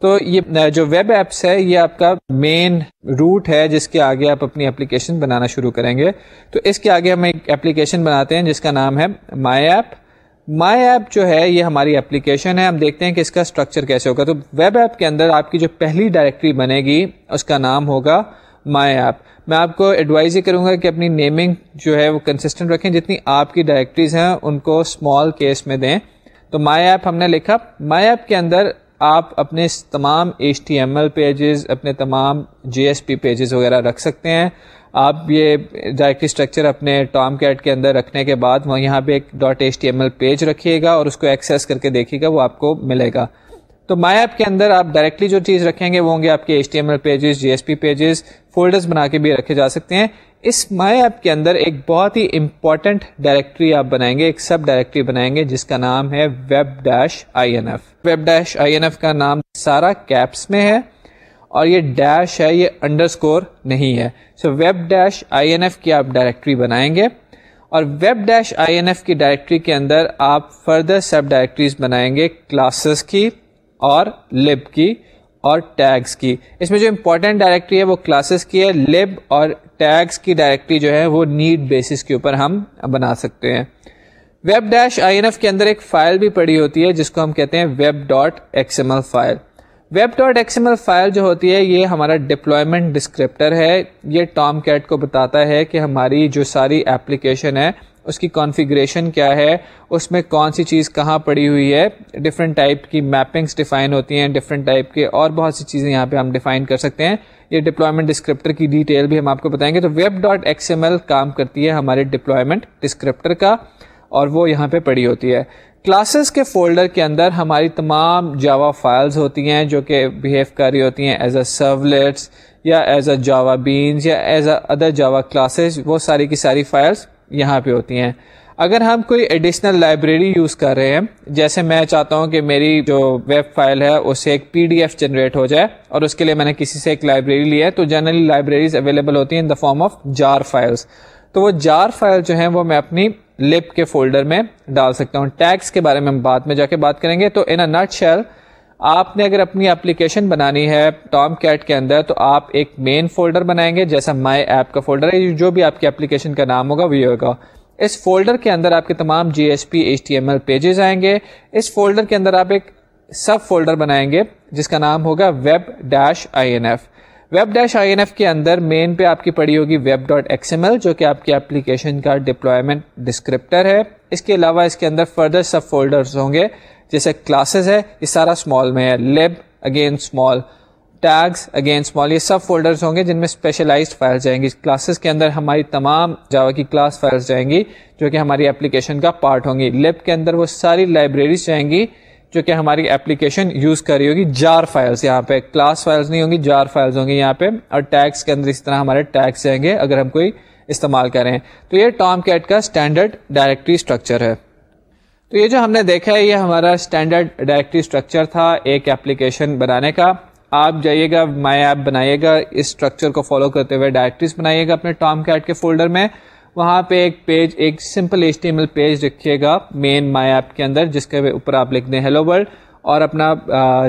تو یہ جو ویب ایپس ہے، یہ آپ کا مین روٹ ہے، جس کے آگے آپ اپنی اپلیکیشن بنانا شروع کریں گے۔ تو اس کے آگے ہم ایک اپلیکیشن بناتے ہیں، جس کا نام ہے مائی ایپ مائی ایپ جو ہے، یہ ہماری اپلیکیشن ہے۔ ہم دیکھتے ہیں کہ اس کا اسٹرکچر کیسے ہوگا۔ تو ویب ایپ کے اندر آپ کی جو پہلی ڈائریکٹری بنے گی، اس کا نام ہوگا مائی ایپ میں آپ کو ایڈوائز ہی کروں گا کہ اپنی نیمنگ جو ہے، وہ کنسسٹنٹ رکھیں۔ جتنی آپ کی ڈائریکٹریز ہیں، ان کو اسمال کیس میں دیں۔ تو مائی ایپ ہم نے لکھا۔ مائی ایپ کے اندر آپ اپنے تمام H T M L pages اپنے تمام جی ایس پی پیجز وغیرہ رکھ سکتے ہیں۔ آپ یہ ڈائریکٹری اسٹرکچر اپنے ٹام کیٹ کے اندر رکھنے کے بعد وہ یہاں پہ ایک dot H T M L page رکھیے گا اور اس کو ایکسیس کر کے دیکھیے گا، وہ آپ کو ملے گا۔ تو مائی ایپ کے اندر آپ ڈائریکٹلی جو چیز رکھیں گے، وہ ہوں گے آپ کے H T M L pages J S P pages folders بنا کے بھی رکھے جا سکتے ہیں۔ اس مائی ایپ کے اندر ایک بہت ہی امپورٹنٹ ڈائریکٹری آپ بنائیں گے، ایک سب ڈائریکٹری بنائیں گے، جس کا نام ہے web dash I N F web dash I N F کا نام سارا کیپس میں ہے اور یہ ڈیش ہے، یہ انڈر اسکور نہیں ہے. So web dash I N F کی آپ ڈائریکٹری بنائیں گے اور web dash I N F کی ڈائریکٹری کے اندر آپ فردر سب ڈائریکٹریز بنائیں گے کلاسز کی اور لب کی. اور ٹیگس کی۔ اس میں جو امپورٹنٹ ڈائریکٹری ہے وہ کلاسز کی ہے۔ لب اور ٹیگس کی ڈائریکٹری جو ہے وہ نیڈ بیسس کے اوپر ہم بنا سکتے ہیں۔ Web dash I N F کے اندر ایک فائل بھی پڑی ہوتی ہے جس کو ہم کہتے ہیں web dot X M L file web dot X M L file جو ہوتی ہے یہ ہمارا ڈپلائمنٹ ڈسکرپٹر ہے۔ یہ ٹام کیٹ کو بتاتا ہے کہ ہماری جو ساری ایپلیکیشن ہے اس کی کانفیگریشن کیا ہے؟ اس میں کون سی چیز کہاں پڑی ہوئی ہے؟ ڈفرینٹ ٹائپ کی میپنگس ڈیفائن ہوتی ہیں ڈفرینٹ ٹائپ کے اور بہت سی چیزیں یہاں پہ ہم ڈیفائن کر سکتے ہیں۔ یہ ڈپلائمنٹ ڈسکرپٹر کی ڈیٹیل بھی ہم آپ کو بتائیں گے۔ تو web dot X M L کام کرتی ہے ہمارے ڈپلائمنٹ ڈسکرپٹر کا اور وہ یہاں پہ پڑی ہوتی ہے۔ کلاسز کے فولڈر کے اندر ہماری تمام جاوا فائلز ہوتی ہیں جو کہ بیہیو کر رہی ہوتی ہیں۔ ایز اے سرولیٹس یا ایز اے جاوا بینز یا as a other Java classes وہ ساری کی ساری فائلس یہاں پہ ہوتی ہیں۔ اگر ہم کوئی ایڈیشنل لائبریری یوز کر رہے ہیں، جیسے میں چاہتا ہوں کہ میری جو ویب فائل ہے، اسے ایک پی ڈی ایف جنریٹ ہو جائے اور اس کے لیے میں نے کسی سے ایک لائبریری لی ہے، تو جنرلی لائبریریز اویلیبل ہوتی ہیں in the form of jar files تو وہ جار فائل جو ہیں، وہ میں اپنی لپ کے فولڈر میں ڈال سکتا ہوں۔ ٹیکس کے بارے میں ہم بعد میں جا کے بات کریں گے۔ تو ان نٹ شیل آپ نے اگر اپنی اپلیکیشن بنانی ہے ٹام کیٹ کے اندر، تو آپ ایک مین فولڈر بنائیں گے، جیسا مائی ایپ کا فولڈر ہے جو بھی آپ کی اپلیکیشن کا نام ہوگا، وہ ہوگا۔ اس فولڈر کے اندر آپ کے تمام J S P H T M L pages آئیں گے۔ اس فولڈر کے اندر آپ ایک سب فولڈر بنائیں گے، جس کا نام ہوگا web dash I N F web dash I N F کے اندر مین پہ آپ کی پڑی ہوگی web dot X M L جو کہ آپ کی اپلیکیشن کا ڈپلائمنٹ ڈسکرپٹر ہے۔ اس کے علاوہ اس کے اندر فردر سب فولڈرز ہوں گے۔ جیسے کلاسز ہے، یہ سارا اسمال میں ہے۔ Lib again small tags again small یہ سب فولڈرز ہوں گے جن میں اسپیشلائزڈ فائل جائیں گی۔ کلاسز کے اندر ہماری تمام جاوا کی کلاس فائلز جائیں گی، جو کہ ہماری اپلیکیشن کا پارٹ ہوں گی۔ لیب کے اندر وہ ساری لائبریریز جائیں گی، جو کہ ہماری اپلیکیشن یوز کر رہی ہوگی۔ جار فائلس یہاں پہ۔ کلاس فائلس نہیں ہوں گی جار فائلس ہوں گی یہاں پہ۔ اور ٹیکس کے اندر اس طرح ہمارے ٹیکس جائیں گے، اگر ہم کوئی استعمال کریں تو یہ ٹام کیٹ کا اسٹینڈرڈ ڈائریکٹری اسٹرکچر ہے۔ تو یہ جو ہم نے دیکھا ہے، یہ ہمارا اسٹینڈرڈ ڈائریکٹری اسٹرکچر تھا ایک ایپلیکیشن بنانے کا۔ آپ جائیے گا مائی ایپ بنائیے گا۔ اس اسٹرکچر کو فالو کرتے ہوئے ڈائریکٹریز بنائیے گا اپنے ٹام کیٹ کے فولڈر میں۔ وہاں پہ ایک پیج ایک simple H T M L page رکھیے گا مین مائی ایپ کے اندر، جس کے اوپر آپ لکھ دیں ہیلو ورلڈ اور اپنا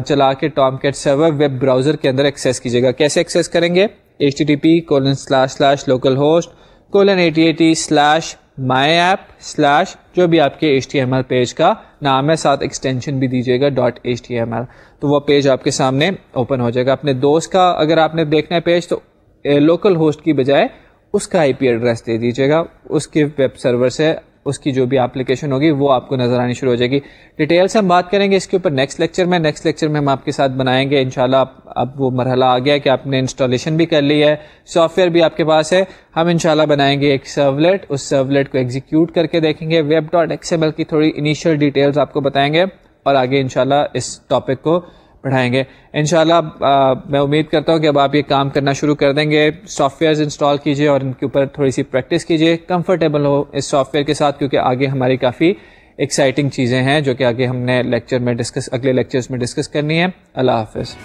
چلا کے Tomcat server web browser کے اندر ایکسیس کیجیے گا۔ کیسے ایکسیس کریں گے؟ H T T P colon slash slash local host colon eighty eighty slash my app slash جو بھی آپ کے H T M L page کا نام ہے، ساتھ ایکسٹینشن بھی دیجیے گا. Dot H T M L تو وہ پیج آپ کے سامنے اوپن ہو جائے گا۔ اپنے دوست کا اگر آپ نے دیکھنا ہے پیج تو لوکل ہوسٹ کی بجائے اس کا آئی پی ایڈریس دے دیجیے گا۔ اس کے ویب سرور سے اس کی جو بھی اپلیکیشن ہوگی وہ آپ کو نظر آنی شروع ہو جائے گی۔ ڈیٹیل سے ہم بات کریں گے اس کے اوپر نیکسٹ لیکچر میں۔ نیکسٹ لیکچر میں ہم آپ کے ساتھ بنائیں گے۔ انشاءاللہ اب وہ مرحلہ آ گیا کہ آپ نے انسٹالیشن بھی کر لی ہے۔ سافٹ ویئر بھی آپ کے پاس ہے۔ ہم انشاءاللہ بنائیں گے ایک سرولیٹ اس سرولیٹ کو ایگزیکیوٹ کر کے دیکھیں گے۔ Web dot X M L کی تھوڑی انیشیل ڈیٹیلس آپ کو بتائیں گے۔ اور آگے انشاءاللہ اس ٹاپک کو پڑھائیں گے۔ انشاءاللہ میں امید کرتا ہوں کہ اب آپ یہ کام کرنا شروع کر دیں گے۔ سافٹ ویئرز انسٹال کیجیے اور ان کے اوپر تھوڑی سی پریکٹس کیجیے کمفرٹیبل ہو اس سافٹ ویئر کے ساتھ، کیونکہ آگے ہماری کافی ایکسائٹنگ چیزیں ہیں جو کہ آگے ہم نے لیکچر میں ڈسکس اگلے لیکچرز میں ڈسکس کرنی ہے اللہ حافظ۔